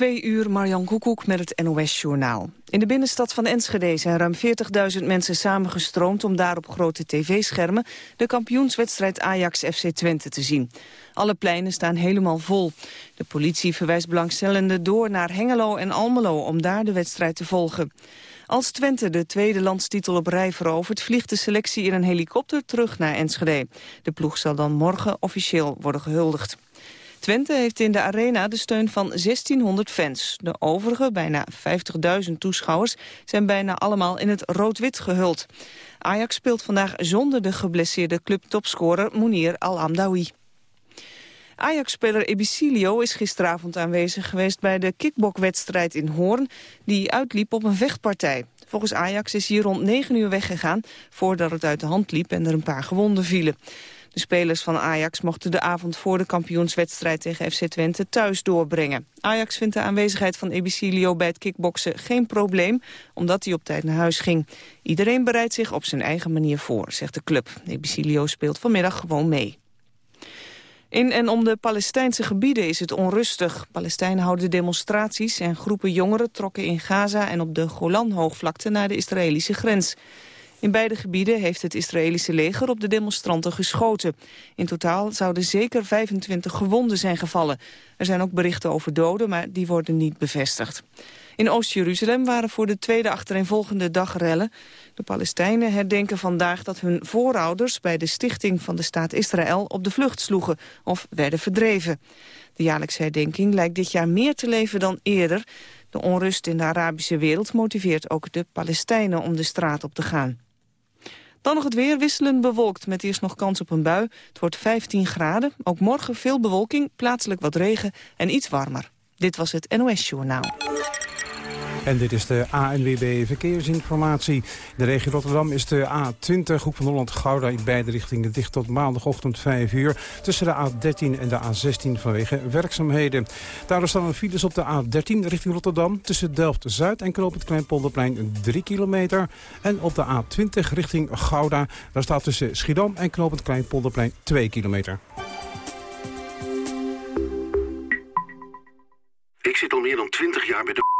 Twee uur Marjan Koekoek met het NOS-journaal. In de binnenstad van Enschede zijn ruim 40.000 mensen samengestroomd... om daar op grote tv-schermen de kampioenswedstrijd Ajax-FC Twente te zien. Alle pleinen staan helemaal vol. De politie verwijst belangstellenden door naar Hengelo en Almelo... om daar de wedstrijd te volgen. Als Twente de tweede landstitel op rij verovert... vliegt de selectie in een helikopter terug naar Enschede. De ploeg zal dan morgen officieel worden gehuldigd. Twente heeft in de arena de steun van 1600 fans. De overige, bijna 50.000 toeschouwers, zijn bijna allemaal in het rood-wit gehuld. Ajax speelt vandaag zonder de geblesseerde clubtopscorer Mounir Al-Amdawi. Ajax-speler Ebicilio is gisteravond aanwezig geweest bij de kickbokwedstrijd in Hoorn, die uitliep op een vechtpartij. Volgens Ajax is hij rond 9 uur weggegaan voordat het uit de hand liep en er een paar gewonden vielen. De spelers van Ajax mochten de avond voor de kampioenswedstrijd tegen FC Twente thuis doorbrengen. Ajax vindt de aanwezigheid van Ebicilio bij het kickboksen geen probleem, omdat hij op tijd naar huis ging. Iedereen bereidt zich op zijn eigen manier voor, zegt de club. Ebicilio speelt vanmiddag gewoon mee. In en om de Palestijnse gebieden is het onrustig. Palestijnen houden demonstraties en groepen jongeren trokken in Gaza en op de Golanhoogvlakte naar de Israëlische grens. In beide gebieden heeft het Israëlische leger op de demonstranten geschoten. In totaal zouden zeker 25 gewonden zijn gevallen. Er zijn ook berichten over doden, maar die worden niet bevestigd. In Oost-Jeruzalem waren voor de tweede achtereenvolgende dag rellen. De Palestijnen herdenken vandaag dat hun voorouders... bij de stichting van de staat Israël op de vlucht sloegen of werden verdreven. De jaarlijkse herdenking lijkt dit jaar meer te leven dan eerder. De onrust in de Arabische wereld motiveert ook de Palestijnen om de straat op te gaan. Dan nog het weer, wisselend bewolkt met eerst nog kans op een bui. Het wordt 15 graden, ook morgen veel bewolking, plaatselijk wat regen en iets warmer. Dit was het NOS Journaal. En dit is de ANWB Verkeersinformatie. De regio Rotterdam is de A20, Hoek van Holland-Gouda... in beide richtingen dicht tot maandagochtend 5 uur... tussen de A13 en de A16 vanwege werkzaamheden. Daardoor staan er files op de A13 richting Rotterdam... tussen Delft-Zuid en Knoop het Kleinpolderplein 3 kilometer. En op de A20 richting Gouda... daar staat tussen Schiedam en Knoop het Kleinpolderplein 2 kilometer. Ik zit al meer dan 20 jaar bij de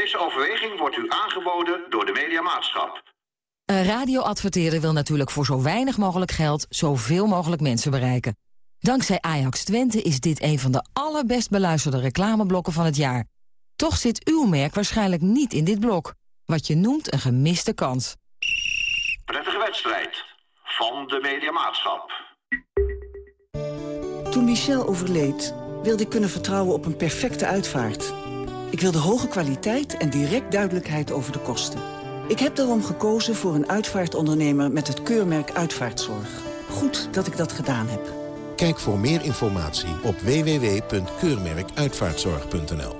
Deze overweging wordt u aangeboden door de Mediamaatschap. Een radioadverteren wil natuurlijk voor zo weinig mogelijk geld... zoveel mogelijk mensen bereiken. Dankzij Ajax Twente is dit een van de allerbest beluisterde reclameblokken van het jaar. Toch zit uw merk waarschijnlijk niet in dit blok. Wat je noemt een gemiste kans. Prettige wedstrijd van de Mediamaatschap. Toen Michel overleed, wilde ik kunnen vertrouwen op een perfecte uitvaart... Ik wilde hoge kwaliteit en direct duidelijkheid over de kosten. Ik heb daarom gekozen voor een uitvaartondernemer met het keurmerk Uitvaartzorg. Goed dat ik dat gedaan heb. Kijk voor meer informatie op www.keurmerkuitvaartzorg.nl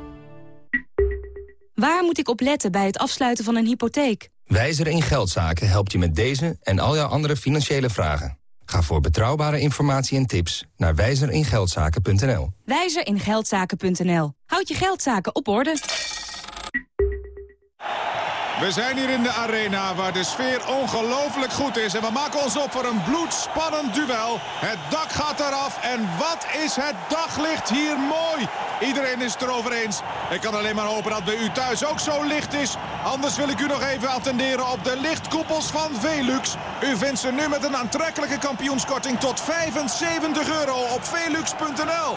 Waar moet ik op letten bij het afsluiten van een hypotheek? Wijzer in Geldzaken helpt je met deze en al jouw andere financiële vragen. Ga voor betrouwbare informatie en tips naar wijzeringeldzaken.nl. Wijzeringeldzaken.nl. Houd je geldzaken op orde. We zijn hier in de arena waar de sfeer ongelooflijk goed is. En we maken ons op voor een bloedspannend duel. Het dak gaat eraf. En wat is het daglicht hier mooi. Iedereen is het erover eens. Ik kan alleen maar hopen dat bij u thuis ook zo licht is. Anders wil ik u nog even attenderen op de lichtkoepels van Velux. U vindt ze nu met een aantrekkelijke kampioenskorting tot 75 euro op velux.nl.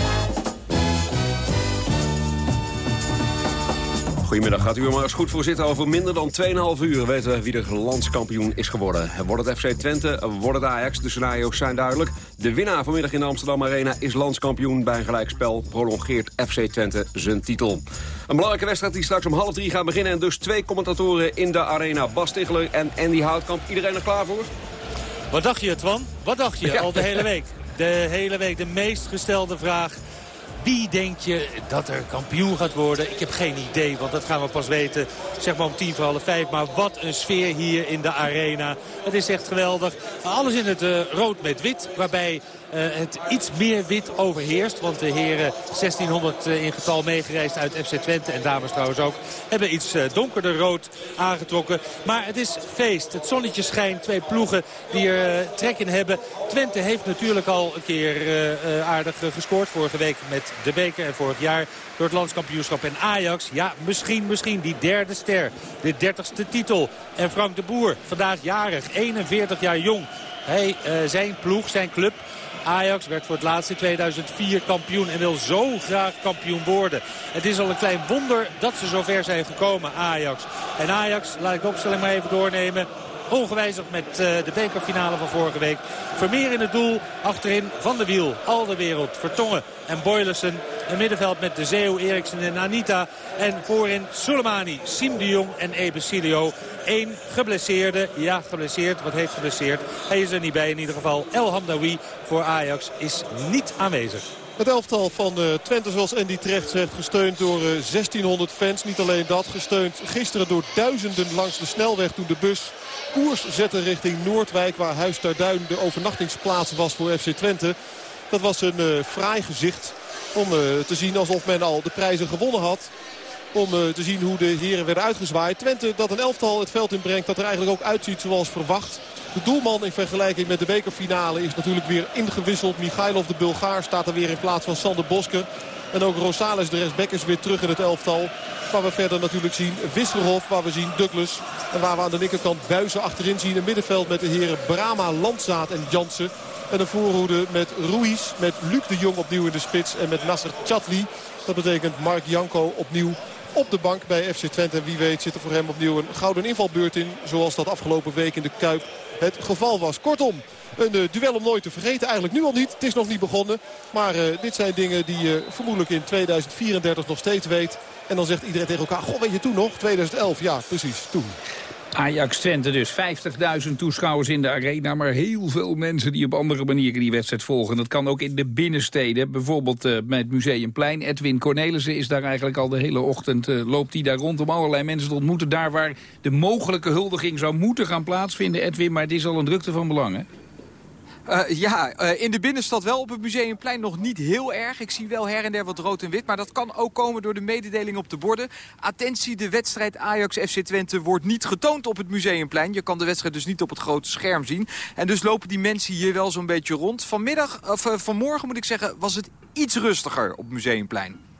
Goedemiddag, gaat u er maar eens goed voor zitten. Over minder dan 2,5 uur weten we wie de landskampioen is geworden. Wordt het FC Twente, wordt het Ajax, de scenario's zijn duidelijk. De winnaar vanmiddag in de Amsterdam Arena is landskampioen. Bij een gelijkspel prolongeert FC Twente zijn titel. Een belangrijke wedstrijd die straks om half drie gaat beginnen. En dus twee commentatoren in de arena. Bas Ticheler en Andy Houtkamp. Iedereen er klaar voor? Wat dacht je, Twan? Wat dacht je al de hele week? De hele week de meest gestelde vraag wie denk je dat er kampioen gaat worden? Ik heb geen idee, want dat gaan we pas weten zeg maar om tien voor half vijf. Maar wat een sfeer hier in de arena. Het is echt geweldig. Alles in het uh, rood met wit, waarbij het iets meer wit overheerst. Want de heren 1600 uh, in getal meegereisd uit FC Twente en dames trouwens ook... hebben iets uh, donkerder rood aangetrokken. Maar het is feest. Het zonnetje schijnt. Twee ploegen die er trek in hebben. Twente heeft natuurlijk al een keer aardig gescoord. Vorige week met de beker en vorig jaar door het landskampioenschap. En Ajax, ja, misschien, misschien die derde ster. De dertigste titel. En Frank de Boer, vandaag jarig, 41 jaar jong. Hij, zijn ploeg, zijn club Ajax werd voor het laatst in 2004 kampioen en wil zo graag kampioen worden. Het is al een klein wonder dat ze zover zijn gekomen, Ajax. En Ajax, laat ik de opstelling maar even doornemen ongewijzigd met uh, de bekerfinale van vorige week. Vermeer in het doel, achterin Van de Wiel, Al de Wereld, Vertongen en Boylersen. Een middenveld met de Zeeuw, Eriksen en Anita. En voorin Soleimani, Siem de Jong en Ebesilio. Eén geblesseerde, ja geblesseerd, wat heeft geblesseerd? Hij is er niet bij in ieder geval. El Hamdawi voor Ajax is niet aanwezig. Het elftal van uh, Twente, zoals Andy terecht zegt, gesteund door uh, 1600 fans. Niet alleen dat, gesteund gisteren door duizenden langs de snelweg toen de bus koers zette richting Noordwijk... waar Huis Duin de overnachtingsplaats was voor FC Twente. Dat was een uh, fraai gezicht om uh, te zien alsof men al de prijzen gewonnen had. Om uh, te zien hoe de heren werden uitgezwaaid. Twente dat een elftal het veld inbrengt dat er eigenlijk ook uitziet zoals verwacht. De doelman in vergelijking met de bekerfinale is natuurlijk weer ingewisseld. Michailov de Bulgaar staat er weer in plaats van Sander Bosker. En ook Rosales, de rechtsback, is weer terug in het elftal. Waar we verder natuurlijk zien Wisselhof, waar we zien Douglas. En waar we aan de linkerkant Buizen achterin zien. Een middenveld met de heren Brama, Landzaat en Jansen. En een voorhoede met Ruiz, met Luc de Jong opnieuw in de spits. En met Nasser Chatli. Dat betekent Mark Janko opnieuw op de bank bij FC Twente. En wie weet zit er voor hem opnieuw een gouden invalbeurt in. Zoals dat afgelopen week in de Kuip het geval was. Kortom, een uh, duel om nooit te vergeten. Eigenlijk nu al niet. Het is nog niet begonnen. Maar uh, dit zijn dingen die je vermoedelijk in 2034 nog steeds weet. En dan zegt iedereen tegen elkaar, goh weet je toen nog? 2011, ja precies, toen. Ajax Twente dus. 50.000 toeschouwers in de arena. Maar heel veel mensen die op andere manieren die wedstrijd volgen. Dat kan ook in de binnensteden. Bijvoorbeeld uh, met Museumplein. Edwin Cornelissen is daar eigenlijk al de hele ochtend. Uh, loopt hij daar rond om allerlei mensen te ontmoeten. Daar waar de mogelijke huldiging zou moeten gaan plaatsvinden. Edwin, maar het is al een drukte van belang hè? Uh, ja, uh, in de binnenstad wel. Op het Museumplein nog niet heel erg. Ik zie wel her en der wat rood en wit. Maar dat kan ook komen door de mededeling op de borden. Attentie, de wedstrijd Ajax-FC Twente wordt niet getoond op het Museumplein. Je kan de wedstrijd dus niet op het grote scherm zien. En dus lopen die mensen hier wel zo'n beetje rond. Vanmiddag, of uh, vanmorgen moet ik zeggen, was het iets rustiger op het Museumplein.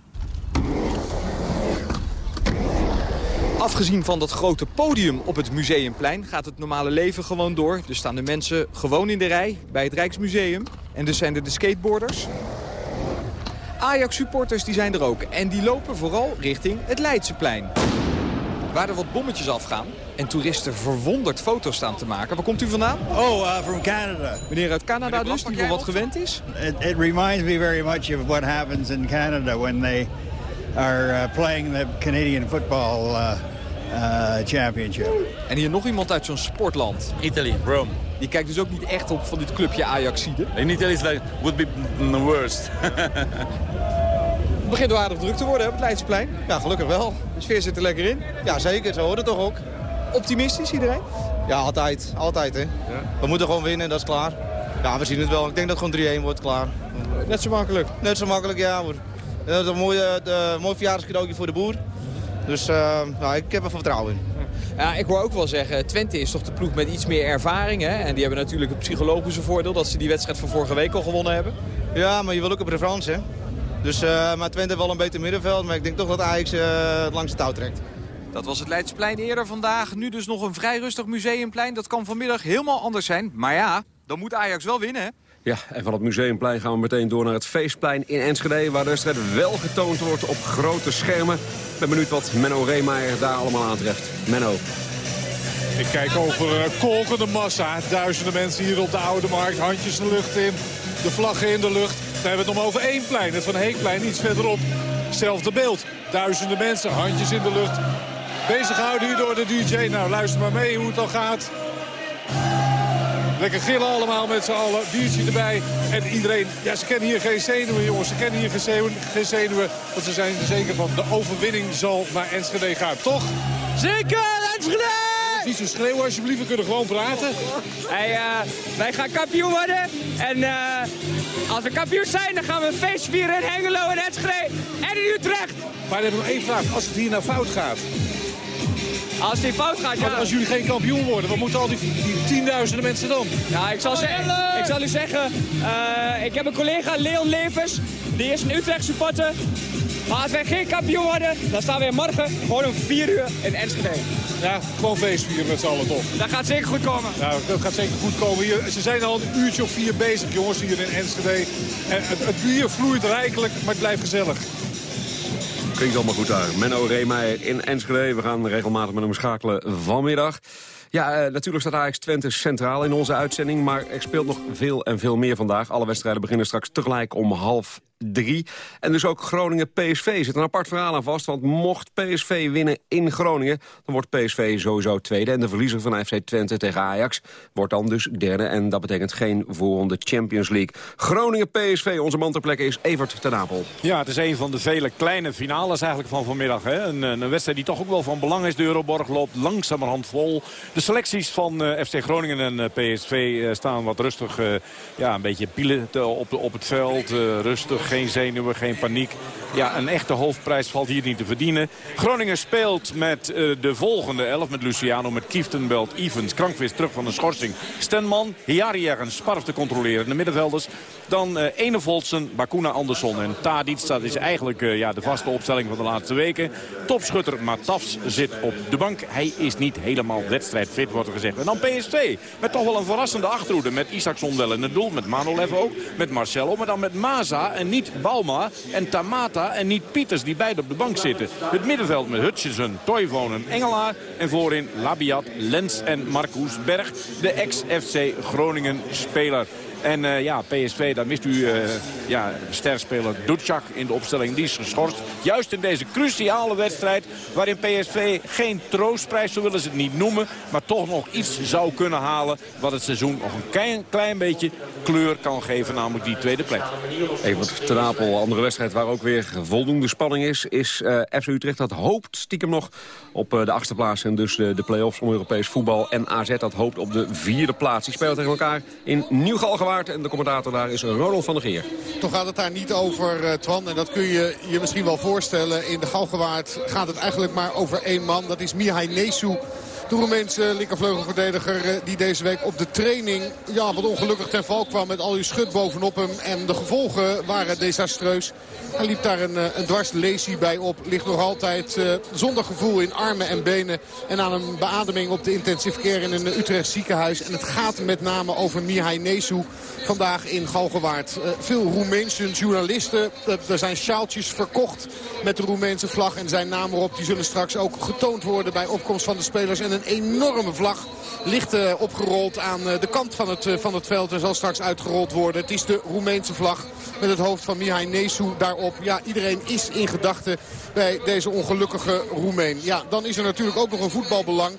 Afgezien van dat grote podium op het Museumplein gaat het normale leven gewoon door. Er staan de mensen gewoon in de rij bij het Rijksmuseum. En dus zijn er de skateboarders. Ajax-supporters die zijn er ook. En die lopen vooral richting het Leidseplein. Waar er wat bommetjes afgaan en toeristen verwonderd foto's staan te maken. Waar komt u vandaan? Oh, uh, from Canada. Meneer uit Canada dus, die wel wat gewend is? It, it reminds me very much of what happens in Canada when they are uh, playing the Canadian football uh, uh, championship. En hier nog iemand uit zo'n sportland. Italy, Rome. Die kijkt dus ook niet echt op van dit clubje Ajaxide. In Italy is like, would be the worst. Het begint aardig druk te worden hè, op het Leidseplein. Ja, gelukkig wel. De sfeer zit er lekker in. Ja, zeker. Zo hoort het toch ook. Optimistisch iedereen? Ja, altijd. Altijd, hè. Ja. We moeten gewoon winnen, dat is klaar. Ja, we zien het wel. Ik denk dat het gewoon 3-1 wordt, klaar. Net zo makkelijk? Net zo makkelijk, ja. Hoor. Dat is een mooi, uh, mooi verjaardagscadeautje voor de boer. Dus uh, nou, ik heb er vertrouwen in. Ja, ik hoor ook wel zeggen, Twente is toch de ploeg met iets meer ervaring. Hè? En die hebben natuurlijk het psychologische voordeel dat ze die wedstrijd van vorige week al gewonnen hebben. Ja, maar je wil ook op referentie, hè. Dus, uh, maar Twente heeft wel een beter middenveld, maar ik denk toch dat Ajax uh, het langste touw trekt. Dat was het Leidsplein eerder vandaag. Nu dus nog een vrij rustig museumplein. Dat kan vanmiddag helemaal anders zijn. Maar ja, dan moet Ajax wel winnen, hè? Ja, en van het Museumplein gaan we meteen door naar het Feestplein in Enschede... waar de wedstrijd wel getoond wordt op grote schermen. Ik ben benieuwd wat Menno Reemeijer daar allemaal aantreft. Menno. Ik kijk over uh, kolkende massa. Duizenden mensen hier op de Oude Markt. Handjes de lucht in. De vlaggen in de lucht. We hebben het nog over één plein. Het Van Heekplein iets verderop. Hetzelfde beeld. Duizenden mensen. Handjes in de lucht. Bezig gehouden hier door de DJ. Nou, luister maar mee hoe het al gaat. Lekker gillen allemaal met z'n allen. Biertje erbij. En iedereen, ja, ze kennen hier geen zenuwen, jongens. Ze kennen hier geen zenuwen. Want ze zijn er zeker van de overwinning zal naar Enschede gaan. Toch? Zeker, Enschede! Niet zo schreeuwen alsjeblieft, we kunnen gewoon praten. Hey, uh, wij gaan kampioen worden. En uh, als we kampioen zijn, dan gaan we een feest vieren in Hengelo en Enschede en in Utrecht. Maar dan heb ik nog één vraag. Als het hier nou fout gaat, als die fout gaat, ja. als jullie geen kampioen worden, wat moeten al die, die tienduizenden mensen dan? Ja, ik zal, ik zal u zeggen, uh, ik heb een collega, Leon Levers. Die is een Utrecht supporter. Maar als wij geen kampioen worden, dan staan we morgen gewoon om 4 uur in Enschede. Ja, gewoon feestvieren met z'n allen toch? Dat gaat zeker goed komen. Ja, dat gaat zeker goed komen. Hier, ze zijn al een uurtje of vier bezig, jongens, hier in Enschede. En het, het bier vloeit rijkelijk, maar het blijft gezellig. Klinkt allemaal goed uit. Menno Reemeijer in Enschede. We gaan regelmatig met hem schakelen vanmiddag. Ja, uh, natuurlijk staat Ajax Twente centraal in onze uitzending... maar er speelt nog veel en veel meer vandaag. Alle wedstrijden beginnen straks tegelijk om half 3. En dus ook Groningen-PSV zit een apart verhaal aan vast. Want mocht PSV winnen in Groningen, dan wordt PSV sowieso tweede. En de verliezer van FC Twente tegen Ajax wordt dan dus derde. En dat betekent geen voorronde Champions League. Groningen-PSV, onze man ter plekke is Evert ten Apel. Ja, het is een van de vele kleine finales eigenlijk van vanmiddag. Hè? Een, een, wedstrijd die toch ook wel van belang is. De Euroborg loopt langzamerhand vol. De selecties van eh, FC Groningen en eh, PSV eh, staan wat rustig. ja, een beetje pielen op, op het veld. rustig geen zenuwen, geen paniek. Ja, een echte hoofdprijs valt hier niet te verdienen. Groningen speelt met uh, de volgende elf. Met Luciano, met Kieftenbelt, Evans, Krankvist terug van de schorsing. Stenman, Hiarier Sparf te controleren. De middenvelders. Dan uh, Bakuna Andersson en Tadic. Dat is eigenlijk uh, ja, de vaste opstelling van de laatste weken. Topschutter Matafs zit op de bank. Hij is niet helemaal wedstrijdfit, wordt er gezegd. En dan PSV. Met toch wel een verrassende achterhoede. Met Isaacson wel in het doel. Met Manolev ook. Met Marcelo. Maar dan met Maza en niet Bauma en Tamata en niet Pieters die beide op de bank zitten. Het middenveld met Hutchinson, Toivonen, Engelaar. En voorin Labiat, Lens en Marcus Berg. De ex-FC Groningen speler. En uh, ja, PSV, daar mist u uh, ja, sterspeler Ducjak in de opstelling. Die is geschorst. Juist in deze cruciale wedstrijd waarin PSV geen troostprijs, zo willen ze het niet noemen. Maar toch nog iets zou kunnen halen wat het seizoen nog een klein, beetje kleur kan geven. Namelijk die tweede plek. Even ten Apel, andere wedstrijd waar ook weer voldoende spanning is. Is uh, FC Utrecht dat hoopt stiekem nog op de achtste plaats. En dus de, de play-offs om Europees voetbal. En AZ dat hoopt op de vierde plaats. Die spelen tegen elkaar in Nieuw-Galgenwaard. En de commentator daar is Ronald van der Geer. Toch gaat het daar niet over, uh, Twan. En dat kun je je misschien wel voorstellen. In de Galgenwaard gaat het eigenlijk maar over één man. Dat is Mihai Nesu. De Roemeense linkervleugelverdediger eh, die deze week op de training ja, wat ongelukkig ten val kwam met al die schut bovenop hem. En de gevolgen waren desastreus. Hij liep daar een, eh, een dwarslesie bij op. Ligt nog altijd zonder gevoel in armen en benen. En aan een beademing op de intensive care in een Utrecht ziekenhuis. En het gaat met name over Mihai Nesu vandaag in Galgenwaard. Veel Roemeense journalisten. er zijn sjaaltjes verkocht met de Roemeense vlag en zijn naam erop. Die zullen straks ook getoond worden bij opkomst van de spelers. En enorme vlag ligt uh, opgerold aan uh, de kant van het, uh, van het veld. En zal straks uitgerold worden. Het is de Roemeense vlag met het hoofd van Mihai Nesu daarop. Ja, iedereen is in gedachten bij deze ongelukkige Roemeen. Ja, dan is er natuurlijk ook nog een voetbalbelang.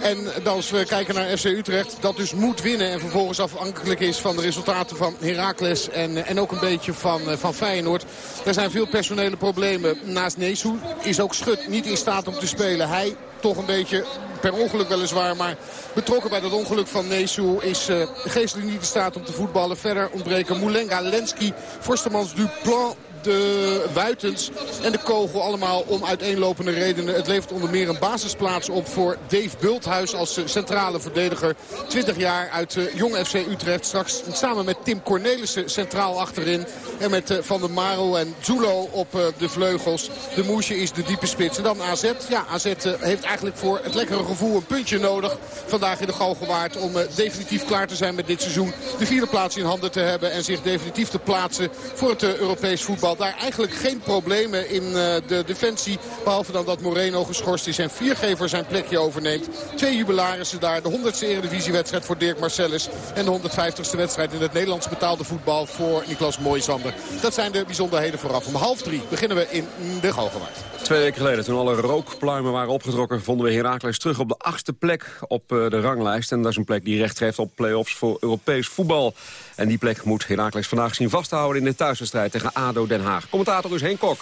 En als we kijken naar FC Utrecht, dat dus moet winnen. En vervolgens afhankelijk is van de resultaten van Heracles en, en ook een beetje van, van Feyenoord. Er zijn veel personele problemen. Naast Nesu is ook Schut niet in staat om te spelen. Hij toch een beetje per ongeluk weliswaar. Maar betrokken bij dat ongeluk van Nesu is uh, geestelijk niet in staat om te voetballen. Verder ontbreken Moulenga, Lenski, Forstemans, Duplan, de Wuitens en de Kogel allemaal om uiteenlopende redenen. Het levert onder meer een basisplaats op voor Dave Bulthuis als centrale verdediger. 20 jaar uit Jong FC Utrecht. Straks samen met Tim Cornelissen centraal achterin. En met Van der Maro en Zulo op de vleugels. De Moesje is de diepe spits. En dan AZ. Ja, AZ heeft eigenlijk voor het lekkere gevoel een puntje nodig. Vandaag in de Galgenwaard om definitief klaar te zijn met dit seizoen. De vierde plaats in handen te hebben en zich definitief te plaatsen voor het Europees voetbal. Daar eigenlijk geen problemen in de defensie. Behalve dan dat Moreno geschorst is en Viergever zijn plekje overneemt. Twee jubilarissen daar. De 100ste eredivisiewedstrijd voor Dirk Marcellus. En de 150ste wedstrijd in het Nederlands betaalde voetbal voor Niklas Mooijzander. Dat zijn de bijzonderheden vooraf. Om half drie beginnen we in de Galgenwaard. Twee weken geleden, toen alle rookpluimen waren opgetrokken... vonden we Heracles terug op de achtste plek op de ranglijst. En dat is een plek die recht heeft op play-offs voor Europees voetbal. En die plek moet Heracles vandaag zien vasthouden in de thuiswedstrijd tegen ADO Den. Commentator is Henk Kok.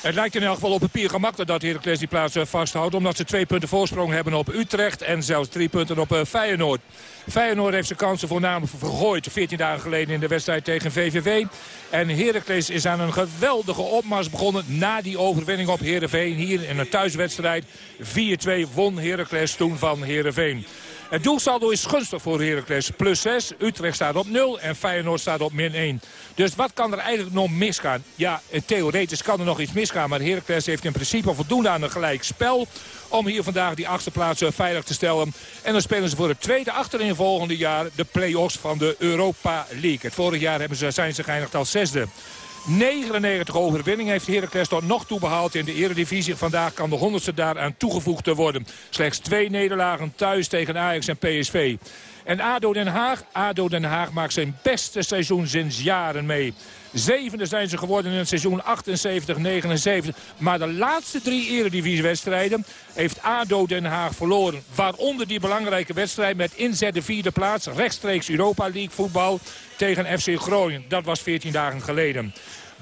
Het lijkt in elk geval op papier gemakkelijk dat Heracles die plaats eh, vasthoudt. Omdat ze twee punten voorsprong hebben op Utrecht en zelfs drie punten op eh, Feyenoord. Feyenoord heeft zijn kansen voornamelijk vergooid 14 dagen geleden in de wedstrijd tegen VVV. En Heracles is aan een geweldige opmars begonnen na die overwinning op Heerenveen. Hier in een thuiswedstrijd 4-2 won Heracles toen van Heerenveen. Het doelsaldo is gunstig voor Heracles. Plus 6. Utrecht staat op 0 en Feyenoord staat op min 1. Dus wat kan er eigenlijk nog misgaan? Ja, theoretisch kan er nog iets misgaan. Maar Heracles heeft in principe voldoende aan een gelijk spel om hier vandaag die achtste plaats veilig te stellen. En dan spelen ze voor het tweede achterin volgende jaar de play-offs van de Europa League. Het vorig jaar zijn ze geëindigd als zesde. 99 overwinningen heeft Heracles tot nog toe behaald in de eredivisie. Vandaag kan de honderdste daaraan toegevoegd worden. Slechts twee nederlagen thuis tegen Ajax en PSV. En ADO Den Haag, ADO Den Haag maakt zijn beste seizoen sinds jaren mee. Zevende zijn ze geworden in het seizoen 78-79. Maar de laatste drie eredivisiewedstrijden heeft ADO Den Haag verloren. Waaronder die belangrijke wedstrijd met inzet de vierde plaats. Rechtstreeks Europa League voetbal tegen FC Groningen. Dat was 14 dagen geleden.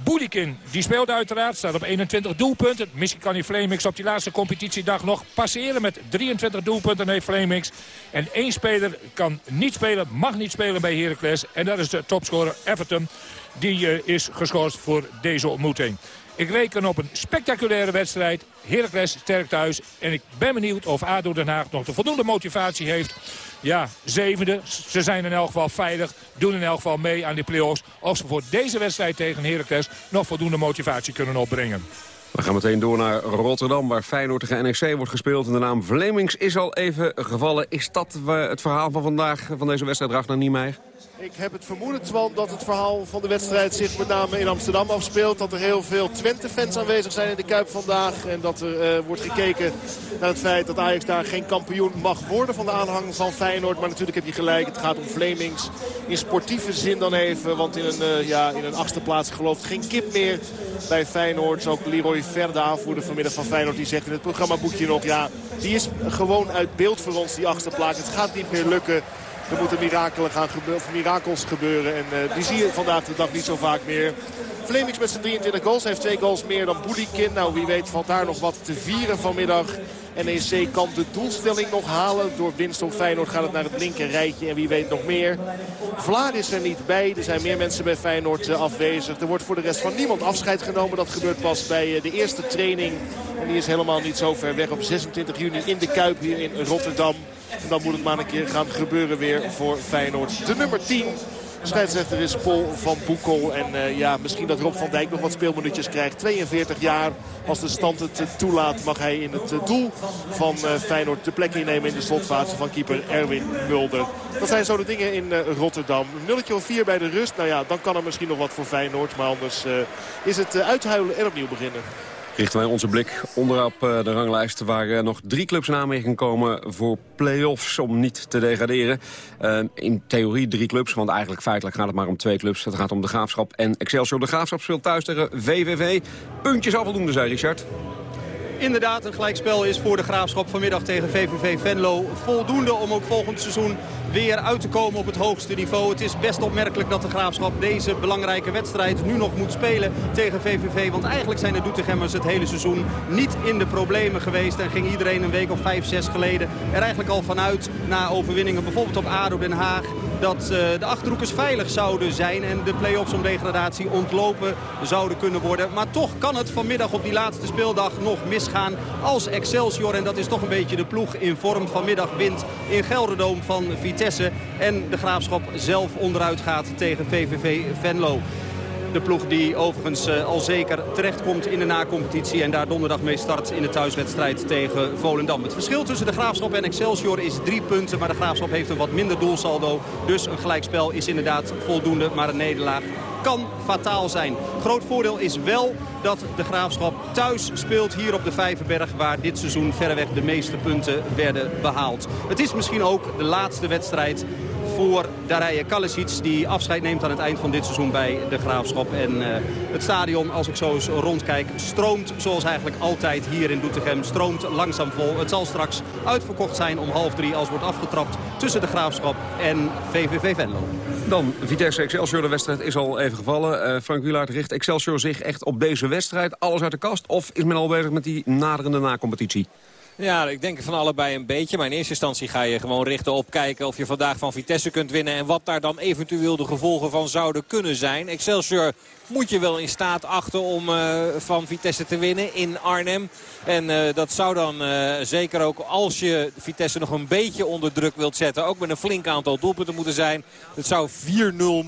Boedikin, die speelt uiteraard, staat op 21 doelpunten. Misschien kan hij Flemings op die laatste competitiedag nog passeren. Met 23 doelpunten heeft Flemings. En één speler kan niet spelen, mag niet spelen bij Heracles. En dat is de topscorer Everton. Die uh, is geschorst voor deze ontmoeting. Ik reken op een spectaculaire wedstrijd. Heracles sterk thuis. En ik ben benieuwd of ADO Den Haag nog de voldoende motivatie heeft. Ja, zevende. Ze zijn in elk geval veilig. Doen in elk geval mee aan die play-offs. Of ze voor deze wedstrijd tegen Heracles nog voldoende motivatie kunnen opbrengen. We gaan meteen door naar Rotterdam, waar Feyenoord tegen NEC wordt gespeeld. En de naam Vlemings is al even gevallen. Is dat het verhaal van vandaag, van deze wedstrijd, Ragnar Niemeyer? Ik heb het vermoeden, Twan, dat het verhaal van de wedstrijd zich met name in Amsterdam afspeelt. Dat er heel veel Twente-fans aanwezig zijn in de Kuip vandaag. En dat er uh, wordt gekeken naar het feit dat Ajax daar geen kampioen mag worden van de aanhang van Feyenoord. Maar natuurlijk heb je gelijk, het gaat om Flemings. In sportieve zin dan even, want in een, uh, ja, in een achtste plaats gelooft geen kip meer bij Feyenoord. Ook Leroy Verda, aanvoerder vanmiddag van Feyenoord, die zegt in het programmaboekje nog... ja, die is gewoon uit beeld voor ons, die achtste plaats. Het gaat niet meer lukken. Er moeten mirakelen gaan gebeuren, mirakels gebeuren. En uh, die zie je vandaag de dag niet zo vaak meer. Flemings met zijn 23 goals. heeft twee goals meer dan Boudikin. Nou, wie weet valt daar nog wat te vieren vanmiddag. NEC kan de doelstelling nog halen. Door winst op Feyenoord gaat het naar het linker rijtje. En wie weet nog meer. Vlaar is er niet bij. Er zijn meer mensen bij Feyenoord uh, afwezig. Er wordt voor de rest van niemand afscheid genomen. Dat gebeurt pas bij uh, de eerste training. En die is helemaal niet zo ver weg op 26 juni in de Kuip hier in Rotterdam. En dan moet het maar een keer gaan gebeuren weer voor Feyenoord. De nummer 10. Scheidsrechter is Paul van Boekel. En uh, ja, misschien dat Rob van Dijk nog wat speelminuutjes krijgt. 42 jaar. Als de stand het toelaat mag hij in het doel van Feyenoord de plek innemen in de slotfase van keeper Erwin Mulder. Dat zijn zo de dingen in Rotterdam. Een nulletje of vier bij de rust. Nou ja, dan kan er misschien nog wat voor Feyenoord. Maar anders is het uithuilen en opnieuw beginnen richten wij onze blik onderop de ranglijst... waar nog drie clubs in aanmerking komen voor play-offs om niet te degraderen. Uh, in theorie drie clubs, want eigenlijk feitelijk gaat het maar om twee clubs. Het gaat om de Graafschap en Excelsior. De Graafschap speelt thuis tegen VVV. Puntjes afvoldoende, zei Richard. Inderdaad, een gelijkspel is voor de Graafschap vanmiddag tegen VVV Venlo voldoende om ook volgend seizoen weer uit te komen op het hoogste niveau. Het is best opmerkelijk dat de Graafschap deze belangrijke wedstrijd nu nog moet spelen tegen VVV. Want eigenlijk zijn de Doetinchemmers het hele seizoen niet in de problemen geweest. En ging iedereen een week of vijf, zes geleden er eigenlijk al vanuit na overwinningen. Bijvoorbeeld op ADO Den Haag dat uh, de Achterhoekers veilig zouden zijn en de play-offs om degradatie ontlopen zouden kunnen worden. Maar toch kan het vanmiddag op die laatste speeldag nog misgaan als Excelsior. En dat is toch een beetje de ploeg in vorm vanmiddag wint in Gelderdoom van Vitesse. En de Graafschap zelf onderuit gaat tegen VVV Venlo. De ploeg die overigens uh, al zeker terechtkomt in de nacompetitie. En daar donderdag mee start in de thuiswedstrijd tegen Volendam. Het verschil tussen de Graafschap en Excelsior is drie punten. Maar de Graafschap heeft een wat minder doelsaldo. Dus een gelijkspel is inderdaad voldoende. Maar een nederlaag kan fataal zijn. Groot voordeel is wel dat de Graafschap thuis speelt hier op de Vijverberg... waar dit seizoen verreweg de meeste punten werden behaald. Het is misschien ook de laatste wedstrijd voor Darije Kalisic. Die afscheid neemt aan het eind van dit seizoen bij de Graafschap. En uh, het stadion, als ik zo eens rondkijk, stroomt zoals eigenlijk altijd hier in Doetinchem. Stroomt langzaam vol. Het zal straks uitverkocht zijn om half drie als wordt afgetrapt tussen de Graafschap en VVV Venlo. Dan Vitesse Excelsior. De wedstrijd is al even gevallen. Uh, Frank Wielaert richt Excelsior zich echt op deze wedstrijd. Alles uit de kast? Of is men al bezig met die naderende nacompetitie? Ja, ik denk van allebei een beetje. Maar in eerste instantie ga je gewoon richten op kijken of je vandaag van Vitesse kunt winnen. En wat daar dan eventueel de gevolgen van zouden kunnen zijn. Excelsior moet je wel in staat achten om uh, van Vitesse te winnen in Arnhem. En uh, dat zou dan uh, zeker ook als je Vitesse nog een beetje onder druk wilt zetten. Ook met een flink aantal doelpunten moeten zijn. Het zou 4-0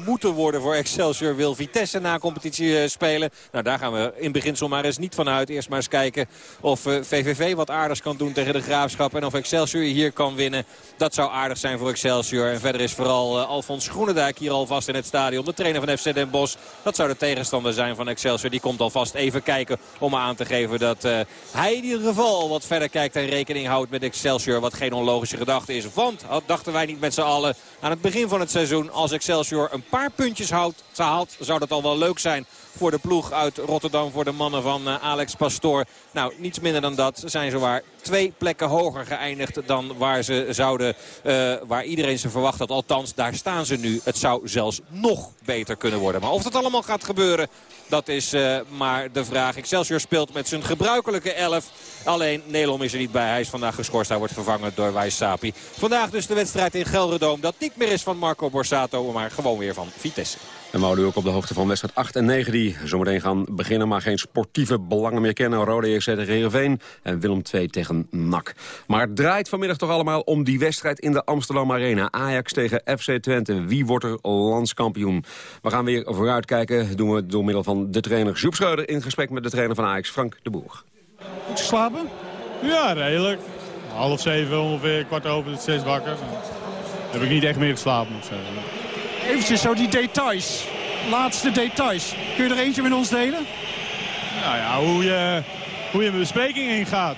moeten worden voor Excelsior. Wil Vitesse na competitie spelen. Nou daar gaan we in beginsel maar eens niet van uit. Eerst maar eens kijken of VVV wat aardigs kan doen tegen de Graafschap. En of Excelsior hier kan winnen. Dat zou aardig zijn voor Excelsior. En verder is vooral Alfons Groenendijk hier alvast in het stadion. De trainer van FC Den Bosch. Dat zou de tegenstander zijn van Excelsior. Die komt alvast even kijken om aan te geven dat uh, hij in ieder geval wat verder kijkt en rekening houdt met Excelsior. Wat geen onlogische gedachte is. Want, dachten wij niet met z'n allen aan het begin van het seizoen. Als Excelsior een paar puntjes houdt, haalt, zou dat al wel leuk zijn voor de ploeg uit Rotterdam. Voor de mannen van uh, Alex Pastoor. Nou, niets minder dan dat zijn zowaar twee plekken hoger geëindigd dan waar ze zouden, uh, waar iedereen ze verwacht had. Althans, daar staan ze nu. Het zou zelfs nog beter kunnen worden. Maar of dat allemaal gaat gebeuren, dat is uh, maar de vraag. Excelsior speelt met zijn gebruikelijke elf. Alleen Nelom is er niet bij. Hij is vandaag geschorst. Hij wordt vervangen door Wijs-Sapi. Vandaag dus de wedstrijd in Gelderdoom. Dat niet meer is van Marco Borsato, maar gewoon weer van Vitesse. En we houden u ook op de hoogte van wedstrijd 8 en 9 die zometeen gaan beginnen... maar geen sportieve belangen meer kennen. Rode EXC tegen Heerenveen en Willem II tegen NAC. Maar het draait vanmiddag toch allemaal om die wedstrijd in de Amsterdam Arena. Ajax tegen FC Twente. Wie wordt er landskampioen? We gaan weer vooruitkijken. Doen we door middel van de trainer Joep Schreuder... in gesprek met de trainer van Ajax, Frank de Boer. Goed geslapen? Ja, redelijk. Half zeven ongeveer, kwart over zes wakker. heb ik niet echt meer geslapen, moet ik zeggen eventjes zo die details. Laatste details. Kun je er eentje met ons delen? Nou ja, hoe je, hoe je met bespreking ingaat.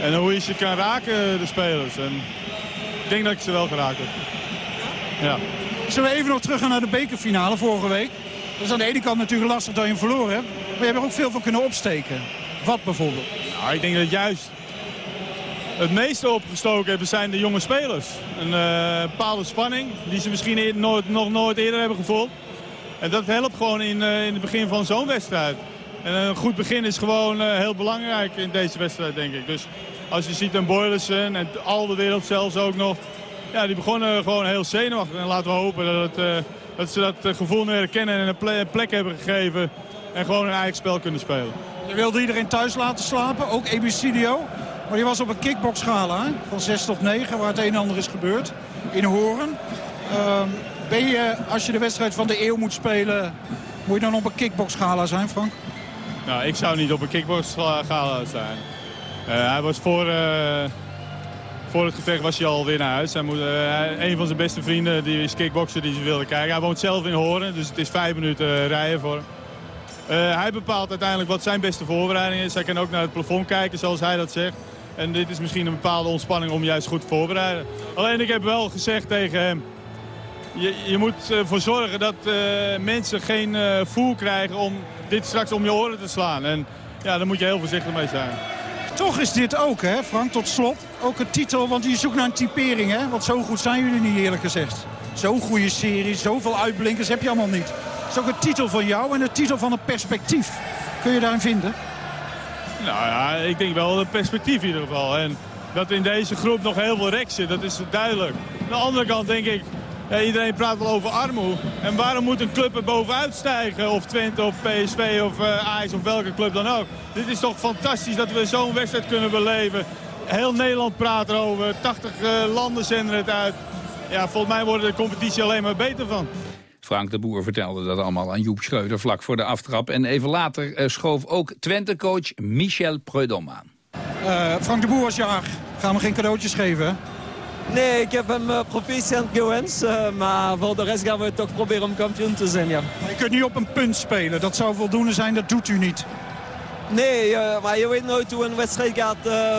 En hoe je ze kan raken, de spelers. En ik denk dat ik ze wel geraakt heb. Ja. Zullen we even nog teruggaan naar de bekerfinale vorige week? Dat is aan de ene kant natuurlijk lastig dat je hem verloren hebt. Maar je hebt er ook veel van kunnen opsteken. Wat bijvoorbeeld? Nou, ik denk dat juist het meeste opgestoken hebben zijn de jonge spelers. Een uh, bepaalde spanning die ze misschien nooit, nog nooit eerder hebben gevoeld. En dat helpt gewoon in, uh, in het begin van zo'n wedstrijd. En een goed begin is gewoon uh, heel belangrijk in deze wedstrijd, denk ik. Dus als je ziet een Boylersen en al de wereld zelfs ook nog... Ja, die begonnen gewoon heel zenuwachtig. En laten we hopen dat, het, dat ze dat gevoel nu herkennen en een plek hebben gegeven. En gewoon een eigen spel kunnen spelen. Je wilde iedereen thuis laten slapen, ook Ebicidio. Maar die was op een kickboxgala van 6 tot 9, waar het een en ander is gebeurd. In Horen. Uh, ben je, als je de wedstrijd van de eeuw moet spelen, moet je dan op een kickboxgala zijn, Frank? Nou, ik zou niet op een kickboxgala zijn. Uh, hij was voor, uh, voor het gevecht was hij alweer naar huis. Hij moet, uh, een van zijn beste vrienden die is kickboxer die ze wilde kijken. Hij woont zelf in Horen, dus het is vijf minuten rijden voor hem. hij bepaalt uiteindelijk wat zijn beste voorbereiding is. Hij kan ook naar het plafond kijken, zoals hij dat zegt. En dit is misschien een bepaalde ontspanning om juist goed te voorbereiden. Alleen ik heb wel gezegd tegen hem... Je, je moet ervoor zorgen dat uh, mensen geen uh, voel krijgen om dit straks om je oren te slaan. En ja, daar moet je heel voorzichtig mee zijn. Toch is dit ook, hè, Frank, tot slot. Ook een titel, want je zoekt naar een typering, hè. Want zo goed zijn jullie niet, eerlijk gezegd. Zo'n goede serie, zoveel uitblinkers heb je allemaal niet. Het is ook een titel van jou en een titel van een perspectief. Kun je daarin vinden? Nou ja, ik denk wel een perspectief in ieder geval. En dat in deze groep nog heel veel rek zit, dat is duidelijk. Aan de andere kant denk ik, ja, iedereen praat wel over armoede. En waarom moet een club er bovenuit stijgen? Of Twente of PSV of uh, Ajax of welke club dan ook. Dit is toch fantastisch dat we zo'n wedstrijd kunnen beleven. Heel Nederland praat erover. 80 uh, landen zenden het uit. Ja, volgens mij wordt de competitie alleen maar beter van. Frank de Boer vertelde dat allemaal aan Joep Schreuder vlak voor de aftrap. En even later uh, schoof ook Twente-coach Michel Preudom aan. Uh, Frank de Boer was jarig. Gaan we geen cadeautjes geven? Nee, ik heb hem uh, proficiënt gewenst. Uh, maar voor de rest gaan we toch proberen om kampioen te zijn, ja. Je kunt niet op een punt spelen. Dat zou voldoende zijn, dat doet u niet. Nee, uh, maar je weet nooit hoe een wedstrijd gaat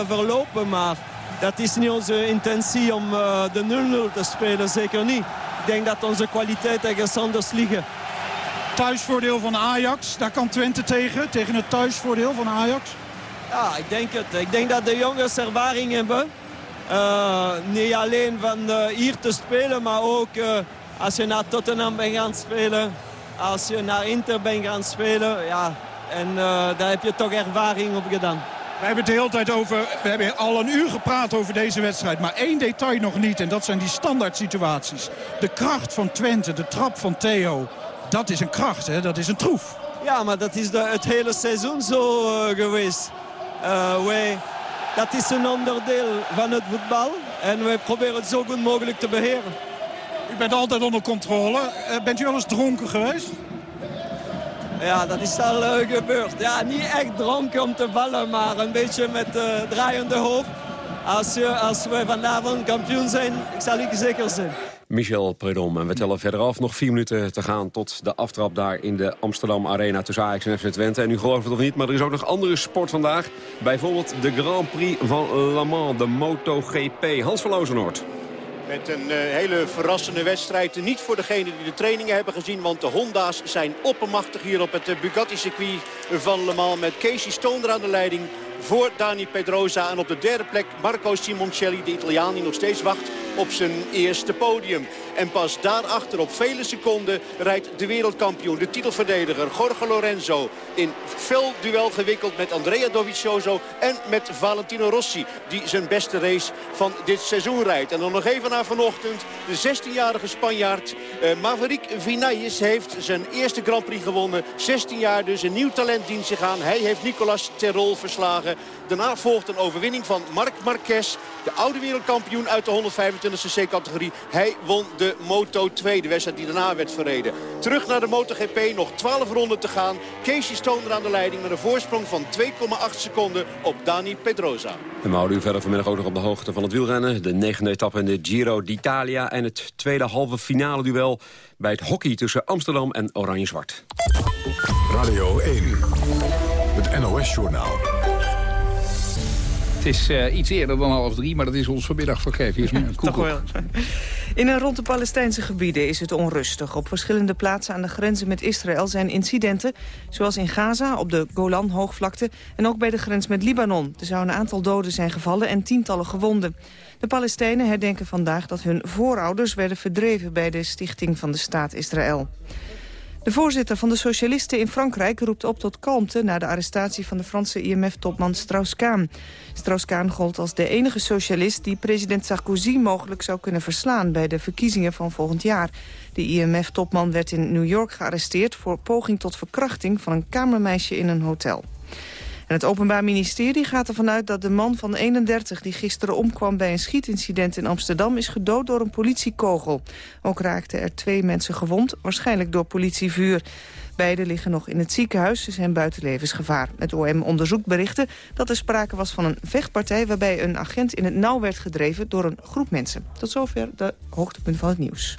verlopen. Maar dat is niet onze intentie om de 0-0 te spelen, zeker niet. Ik denk dat onze kwaliteit ergens anders liggen. Thuisvoordeel van Ajax, daar kan Twente tegen. Tegen het thuisvoordeel van Ajax. Ja, ik denk het. Ik denk dat de jongens ervaring hebben. Uh, niet alleen van uh, hier te spelen, maar ook uh, als je naar Tottenham bent gaan spelen. Als je naar Inter bent gaan spelen. Ja, en daar heb je toch ervaring op gedaan. We hebben het de hele tijd over, we hebben al een uur gepraat over deze wedstrijd. Maar één detail nog niet en dat zijn die standaard situaties. De kracht van Twente, de trap van Theo. Dat is een kracht, hè? dat is een troef. Ja, maar dat is de, het hele seizoen zo geweest. wij dat is een onderdeel van het voetbal. En we proberen het zo goed mogelijk te beheren. U bent altijd onder controle. Uh, bent u wel eens dronken geweest? Ja, dat is al gebeurd. Ja, niet echt dronken om te vallen, maar een beetje met uh, draaiende hoofd. Als, je, als we vanavond kampioen zijn, ik zal ik zeker zijn. Michel Predom. En we tellen verder af. Nog vier minuten te gaan tot de aftrap daar in de Amsterdam Arena tussen Ajax en FC Twente. En u gelooft het of niet, maar er is ook nog andere sport vandaag. Bijvoorbeeld de Grand Prix van Le Mans, de MotoGP. Hans van Lozenoord. Met een uh, hele verrassende wedstrijd. Niet voor degenen die de trainingen hebben gezien. Want de Honda's zijn oppermachtig hier op het Bugatti-circuit van Le Mans. Met Casey Stoner aan de leiding voor Dani Pedrosa. En op de derde plek Marco Simoncelli, de Italiaan die nog steeds wacht op zijn eerste podium. En pas daarachter op vele seconden rijdt de wereldkampioen, de titelverdediger Jorge Lorenzo. In veel duel gewikkeld met Andrea Dovizioso en met Valentino Rossi. Die zijn beste race van dit seizoen rijdt. En dan nog even naar vanochtend. De 16-jarige Spanjaard eh, Maverick Vinales heeft zijn eerste Grand Prix gewonnen. 16 jaar dus, een nieuw talent dient zich aan. Hij heeft Nicolas Terol verslagen. Daarna volgt een overwinning van Marc Marquez. De oude wereldkampioen uit de 125 cc-categorie. Hij won de Moto2, de wedstrijd die daarna werd verreden. Terug naar de MotoGP, nog 12 ronden te gaan. Casey Stoner aan de leiding met een voorsprong van 2,8 seconden op Dani Pedrosa. En we houden u verder vanmiddag ook nog op de hoogte van het wielrennen. De negende etappe in de Giro d'Italia en het tweede halve finale duel bij het hockey tussen Amsterdam en Oranje-Zwart. Radio 1, het NOS-journaal. Het is uh, iets eerder dan half drie, maar dat is ons vanmiddag vergeven. Hier is een Toch wel. In en rond de Palestijnse gebieden is het onrustig. Op verschillende plaatsen aan de grenzen met Israël zijn incidenten... zoals in Gaza, op de Golan-hoogvlakte... en ook bij de grens met Libanon. Er zou een aantal doden zijn gevallen en tientallen gewonden. De Palestijnen herdenken vandaag dat hun voorouders werden verdreven... bij de stichting van de staat Israël. De voorzitter van de socialisten in Frankrijk roept op tot kalmte... na de arrestatie van de Franse IMF-topman Strauss-Kaan. Strauss-Kaan gold als de enige socialist die president Sarkozy mogelijk zou kunnen verslaan... bij de verkiezingen van volgend jaar. De IMF-topman werd in New York gearresteerd... voor poging tot verkrachting van een kamermeisje in een hotel het Openbaar Ministerie gaat ervan uit dat de man van 31... die gisteren omkwam bij een schietincident in Amsterdam... is gedood door een politiekogel. Ook raakten er twee mensen gewond, waarschijnlijk door politievuur. Beiden liggen nog in het ziekenhuis, ze zijn buiten levensgevaar. Het OM onderzoekt berichten dat er sprake was van een vechtpartij... waarbij een agent in het nauw werd gedreven door een groep mensen. Tot zover de hoogtepunt van het nieuws.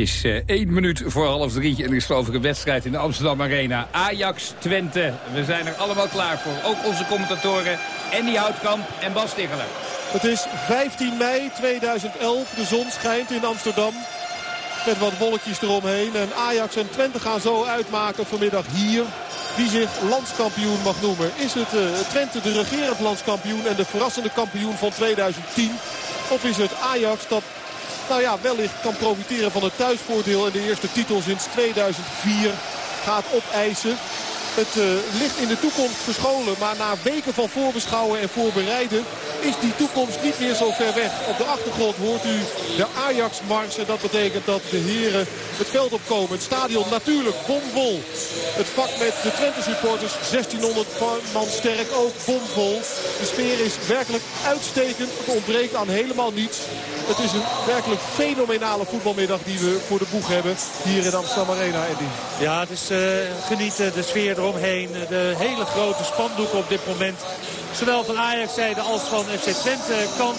Is uh, één minuut voor half drie en er is geloof ik een wedstrijd in de Amsterdam Arena. Ajax Twente. We zijn er allemaal klaar voor. Ook onze commentatoren Andy Houtkamp en Bas Ticheler. Het is 15 mei 2011. De zon schijnt in Amsterdam. Met wat wolkjes eromheen. En Ajax en Twente gaan zo uitmaken vanmiddag hier. Wie zich landskampioen mag noemen. Is het uh, Twente de regerend landskampioen en de verrassende kampioen van 2010? Of is het Ajax dat nou ja, wellicht kan profiteren van het thuisvoordeel en de eerste titel sinds 2004 gaat opeisen. Het uh, ligt in de toekomst verscholen. Maar na weken van voorbeschouwen en voorbereiden is die toekomst niet meer zo ver weg. Op de achtergrond hoort u de Ajax-mars. En dat betekent dat de heren het veld opkomen. Het stadion natuurlijk bomvol. Het vak met de Twente supporters 1600 man sterk ook bomvol. De sfeer is werkelijk uitstekend. Het ontbreekt aan helemaal niets. Het is een werkelijk fenomenale voetbalmiddag die we voor de boeg hebben hier in Amsterdam Arena, Eddie. Ja, het is uh, genieten, de sfeer eromheen. De hele grote spandoeken op dit moment. Zowel van Ajax-zijde als van FC Twente kant.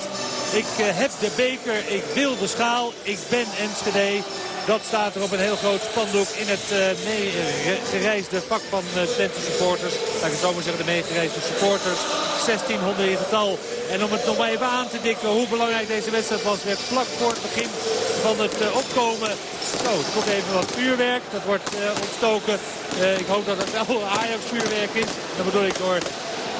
Ik uh, heb de beker, ik wil de schaal, ik ben Enschede. Dat staat er op een heel groot spandoek in het uh, meegereisde vak van uh, supporters. Laat ik het zo maar zeggen, de meegereisde supporters. 1600 in getal. En om het nog maar even aan te dikken hoe belangrijk deze wedstrijd was. Werd vlak voor het begin van het uh, opkomen. Zo, er komt even wat vuurwerk. Dat wordt ontstoken. ik hoop dat het wel Ajax vuurwerk is. Dat bedoel ik door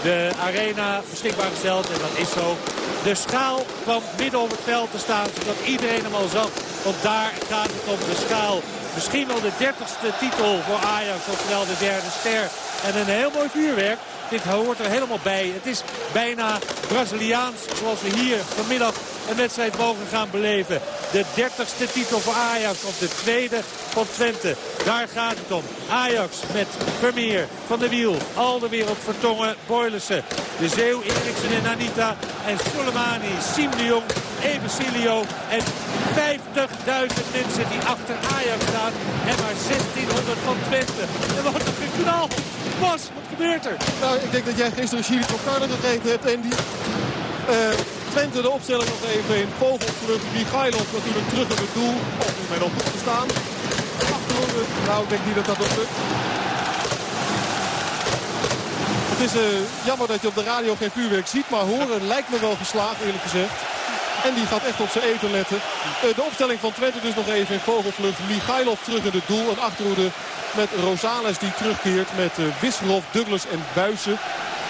de arena beschikbaar gesteld. En dat is zo. De schaal kwam midden op het veld te staan, zodat iedereen hem al zag. Want daar gaat het om de schaal. Misschien wel de dertigste titel voor Ajax, oftewel de derde ster. En een heel mooi vuurwerk. Dit hoort er helemaal bij. Het is bijna Braziliaans, zoals we hier vanmiddag een wedstrijd mogen gaan beleven. De dertigste titel voor Ajax of de tweede van Twente. Daar gaat het om. Ajax met Vermeer, Van de Wiel, Alderwereld, Vertongen, Boylissen. De Zeeuw, Eriksen en Anita. En Soleimani, Siem de Jong, Ebesilio. En 50.000 mensen die achter Ajax staan. En maar 1600 van Twente. En wat een geknal. Bas, wat gebeurt er? Nou, ik denk dat jij gisteren chili carne gegeten hebt. En die... Uh... Twente de opstelling nog even in. Vogelvlucht, Michailov natuurlijk terug in het doel. Of nu men op goed gestaan. Achterhoede, nou ik denk niet dat dat nog lukt. Het is uh, jammer dat je op de radio geen vuurwerk ziet. Maar horen lijkt me wel geslaagd eerlijk gezegd. En die gaat echt op zijn eten letten. Uh, de opstelling van Twente dus nog even in vogelvlucht. Michailov terug in het doel. Een achterhoede met Rosales die terugkeert. Met uh, Wisselhof, Douglas en Buisen.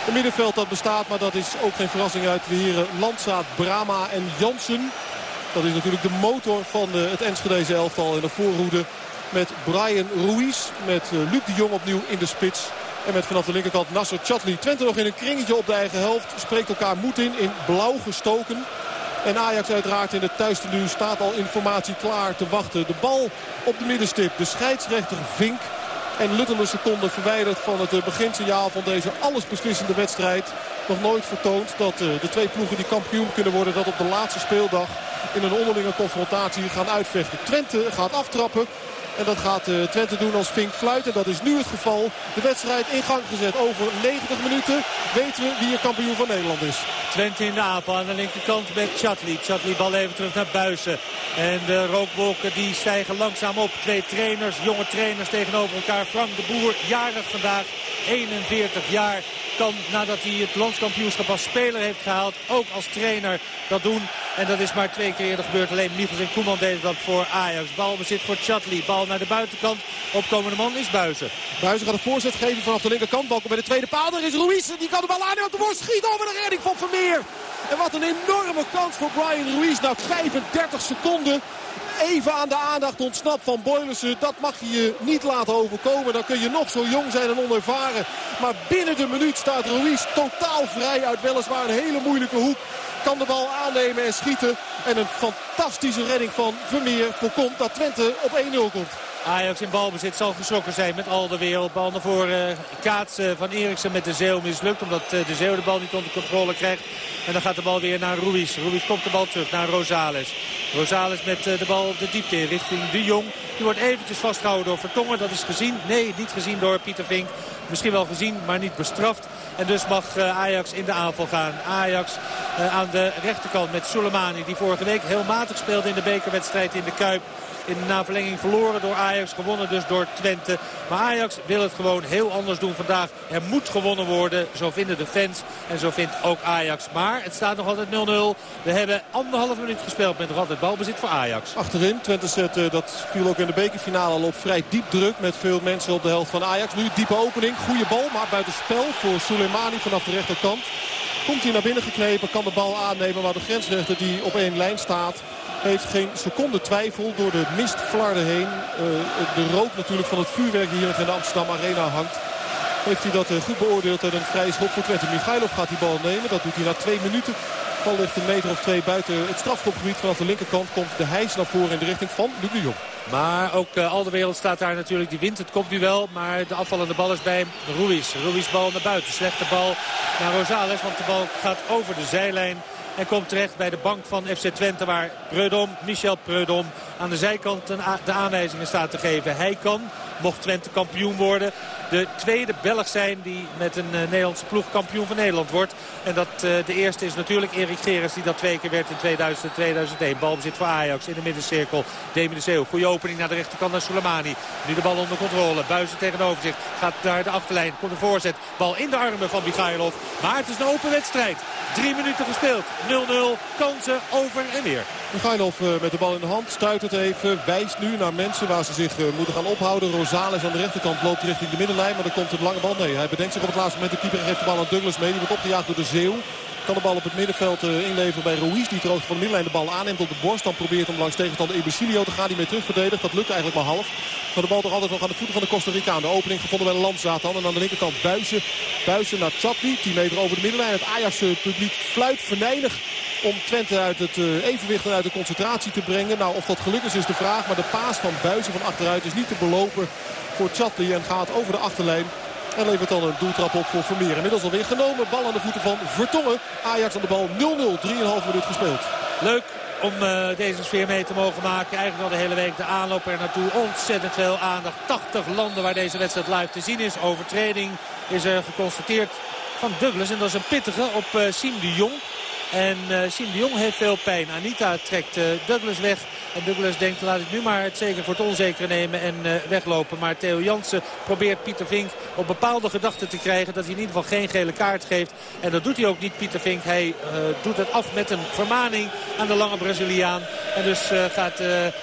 Een middenveld dat bestaat, maar dat is ook geen verrassing uit de heren Landsaat, Brama en Jansen. Dat is natuurlijk de motor van het Enschedeze elftal in de voorhoede. Met Brian Ruiz, met eh, Luc de Jong opnieuw in de spits. En met vanaf de linkerkant Nasser Chatli. Twente nog in een kringetje op de eigen helft. Spreekt elkaar moed in, in blauw gestoken. En Ajax uiteraard in het thuistenduur staat al informatie klaar te wachten. De bal op de middenstip. De scheidsrechter Vink en luttele seconden verwijderd van het eh, beginsignaal van deze allesbeslissende wedstrijd. Nog nooit vertoond dat eh, de twee ploegen die kampioen kunnen worden... dat op de laatste speeldag in een onderlinge confrontatie gaan uitvechten. Twente gaat aftrappen. En dat gaat uh, Twente doen als Vink fluit. En dat is nu het geval. De wedstrijd in gang gezet. Over 90 minuten weten we wie er kampioen van Nederland is. Twente in de aanval aan de linkerkant met Chatli. Chatli bal even terug naar Buizen. En de rookwolken die stijgen langzaam op. Twee trainers, jonge trainers tegenover elkaar. Frank de Boer, jarig vandaag. 41 jaar nadat hij het landskampioenschap als speler heeft gehaald. Ook als trainer dat doen. En dat is maar twee keer eerder gebeurd. Alleen Michels en Koeman deden dat voor Ajax. Bal bezit voor Chatli. Bal naar de buitenkant. Opkomende man is Buizen. Buizen gaat een voorzet geven vanaf de linkerkant. Balken bij de tweede paal. Er is Ruiz. Die kan de bal aannemen op de borst. Schiet over de redding van Vermeer. En wat een enorme kans voor Brian Ruiz na 35 seconden even aan de aandacht ontsnapt van Boylissen. Dat mag je je niet laten overkomen. Dan kun je nog zo jong zijn en onervaren. Maar binnen de minuut staat Ruiz totaal vrij uit weliswaar een hele moeilijke hoek. Kan de bal aannemen en schieten. En een fantastische redding van Vermeer voorkomt dat Twente op 1-0 komt. Ajax in balbezit zal geschrokken zijn met al de wereld. Bal naar voren kaatsen van Eriksen met de Zeeuw mislukt. Omdat eh, de Zeeuw de bal niet onder controle krijgt. En dan gaat de bal weer naar Ruiz. Ruiz komt de bal terug naar Rosales. Rosales met eh, de bal de diepte in richting De Jong. Die wordt eventjes vastgehouden door Vertongen. Dat is gezien. Nee, niet gezien door Pieter Vink. Misschien wel gezien, maar niet bestraft. En dus mag eh, Ajax in de aanval gaan. Ajax aan de rechterkant met Soleimani. Die vorige week heel matig speelde in de bekerwedstrijd in de Kuip. In de naverlenging verloren door Ajax. Gewonnen dus door Twente. Maar Ajax wil het gewoon heel anders doen vandaag. Er moet gewonnen worden. Zo vinden de fans. En zo vindt ook Ajax. Maar het staat nog altijd 0-0. We hebben anderhalf minuut gespeeld met nog altijd balbezit voor Ajax. Achterin, Twente zet, uh, dat viel ook in de bekerfinale al op vrij diep druk. Met veel mensen op de helft van Ajax. Nu diepe opening, goede bal, maar buiten spel voor Soleimani vanaf de rechterkant. Komt hij naar binnen geknepen, kan de bal aannemen. Maar de grensrechter die op één lijn staat heeft geen seconde twijfel door de mistflarden heen. Uh, de rook natuurlijk van het vuurwerk die hier in de Amsterdam Arena hangt. Heeft hij dat uh, goed beoordeeld en een vrije schop voor Twente. Michailov gaat die bal nemen. Dat doet hij na twee minuten. Bal ligt een meter of twee buiten het strafschopgebied. Vanaf de linkerkant komt de hijs naar voren in de richting van Luc de Jong. Maar ook uh, al de wereld staat daar natuurlijk. Die wint het kopduel. Maar de afvallende bal is bij Ruiz. Ruiz bal naar buiten. Slechte bal naar Rosales. Want de bal gaat over de zijlijn. En komt terecht bij de bank van FC Twente waar Preudom, Michel Preudom aan de zijkant de aanwijzingen staat te geven. Hij kan, mocht Twente kampioen worden, de tweede Belg zijn die met een uh, Nederlandse ploeg kampioen van Nederland wordt. En dat uh, de eerste is natuurlijk Erik Gerens die dat twee keer werd in 2000 en 2001. Balbezit voor Ajax in de middencirkel. Demi de Zeeuw, goede opening naar de rechterkant naar Soleimani. Nu de bal onder controle. Buizen tegenover zich. Gaat naar de achterlijn. Komt een voorzet. Bal in de armen van Michailov. Maar het is een open wedstrijd. Drie minuten gespeeld. 0-0. Kansen over en weer. Michailov uh, met de bal in de hand. Stuit het even. Wijst nu naar mensen waar ze zich moeten gaan ophouden. Rosales aan de rechterkant loopt richting de middenlijn. Maar dan komt een lange bal. Nee, hij bedenkt zich op het laatste moment. De keeper geeft de bal aan Douglas mee. Die wordt opgejaagd door de Zeeuw. Kan de bal op het middenveld uh, inleveren bij Ruiz. Die ter van de middenlijn de bal aanneemt op de borst. Dan probeert hem langs tegenstander Ebesilio te gaan. Die mee terugverdedigt. Dat lukt eigenlijk maar half. Maar de bal toch altijd nog aan de voeten van de Costa Ricaan. De opening gevonden bij de Landzaat En aan de linkerkant Buizen. Buizen naar Chatli. 10 meter over de middenlijn. Het Ajax-publiek fluit venijnig om Twente uit het uh, evenwicht en uit de concentratie te brengen. Nou, of dat gelukt is, is de vraag. Maar de paas van Buizen van achteruit is niet te belopen voor Chatli. En gaat over de achterlijn. En levert dan een doeltrap op voor Vermeer. Inmiddels alweer genomen. Bal aan de voeten van Vertongen. Ajax aan de bal 0-0. 3,5 minuut gespeeld. Leuk om uh, deze sfeer mee te mogen maken. Eigenlijk al de hele week de aanloop er naartoe. Ontzettend veel aandacht. 80 landen waar deze wedstrijd live te zien is. Overtreding is er geconstateerd van Douglas. En dat is een pittige op uh, Siem de Jong. En uh, Siem de Jong heeft veel pijn. Anita trekt uh, Douglas weg. En Douglas denkt laat ik nu maar het zeker voor het onzekere nemen en uh, weglopen. Maar Theo Jansen probeert Pieter Vink op bepaalde gedachten te krijgen. Dat hij in ieder geval geen gele kaart geeft. En dat doet hij ook niet Pieter Vink. Hij doet het af met een vermaning aan de lange Braziliaan. En dus gaat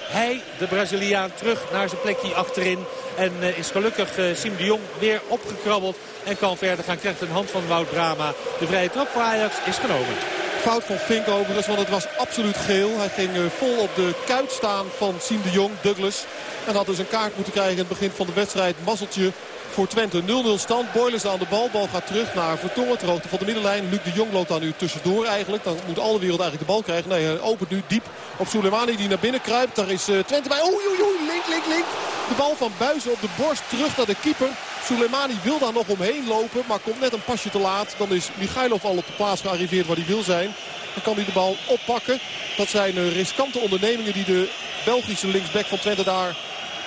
hij, de Braziliaan, terug naar zijn plekje achterin. En is gelukkig Siem de Jong weer opgekrabbeld. En kan verder gaan. Krijgt een hand van Wout Brama. De vrije trap voor Ajax is genomen. Fout van Fink overigens, want het was absoluut geel. Hij ging vol op de kuit staan van Siem de Jong, Douglas. En had dus een kaart moeten krijgen in het begin van de wedstrijd. Mazzeltje voor Twente. 0-0 stand. Boilers aan de bal. Bal gaat terug naar Vertongen. Ter hoogte van de middenlijn. Luc de Jong loopt daar nu tussendoor eigenlijk. Dan moet alle wereld eigenlijk de bal krijgen. Nee, hij opent nu diep op Soleimani die naar binnen kruipt. Daar is uh, Twente bij. Oei, oei, oei. Link, link, link. De bal van Buizen op de borst. Terug naar de keeper. Soleimani wil daar nog omheen lopen. Maar komt net een pasje te laat. Dan is Michailov al op de plaats gearriveerd waar hij wil zijn. Dan kan hij de bal oppakken. Dat zijn uh, riskante ondernemingen die de Belgische linksback van Twente daar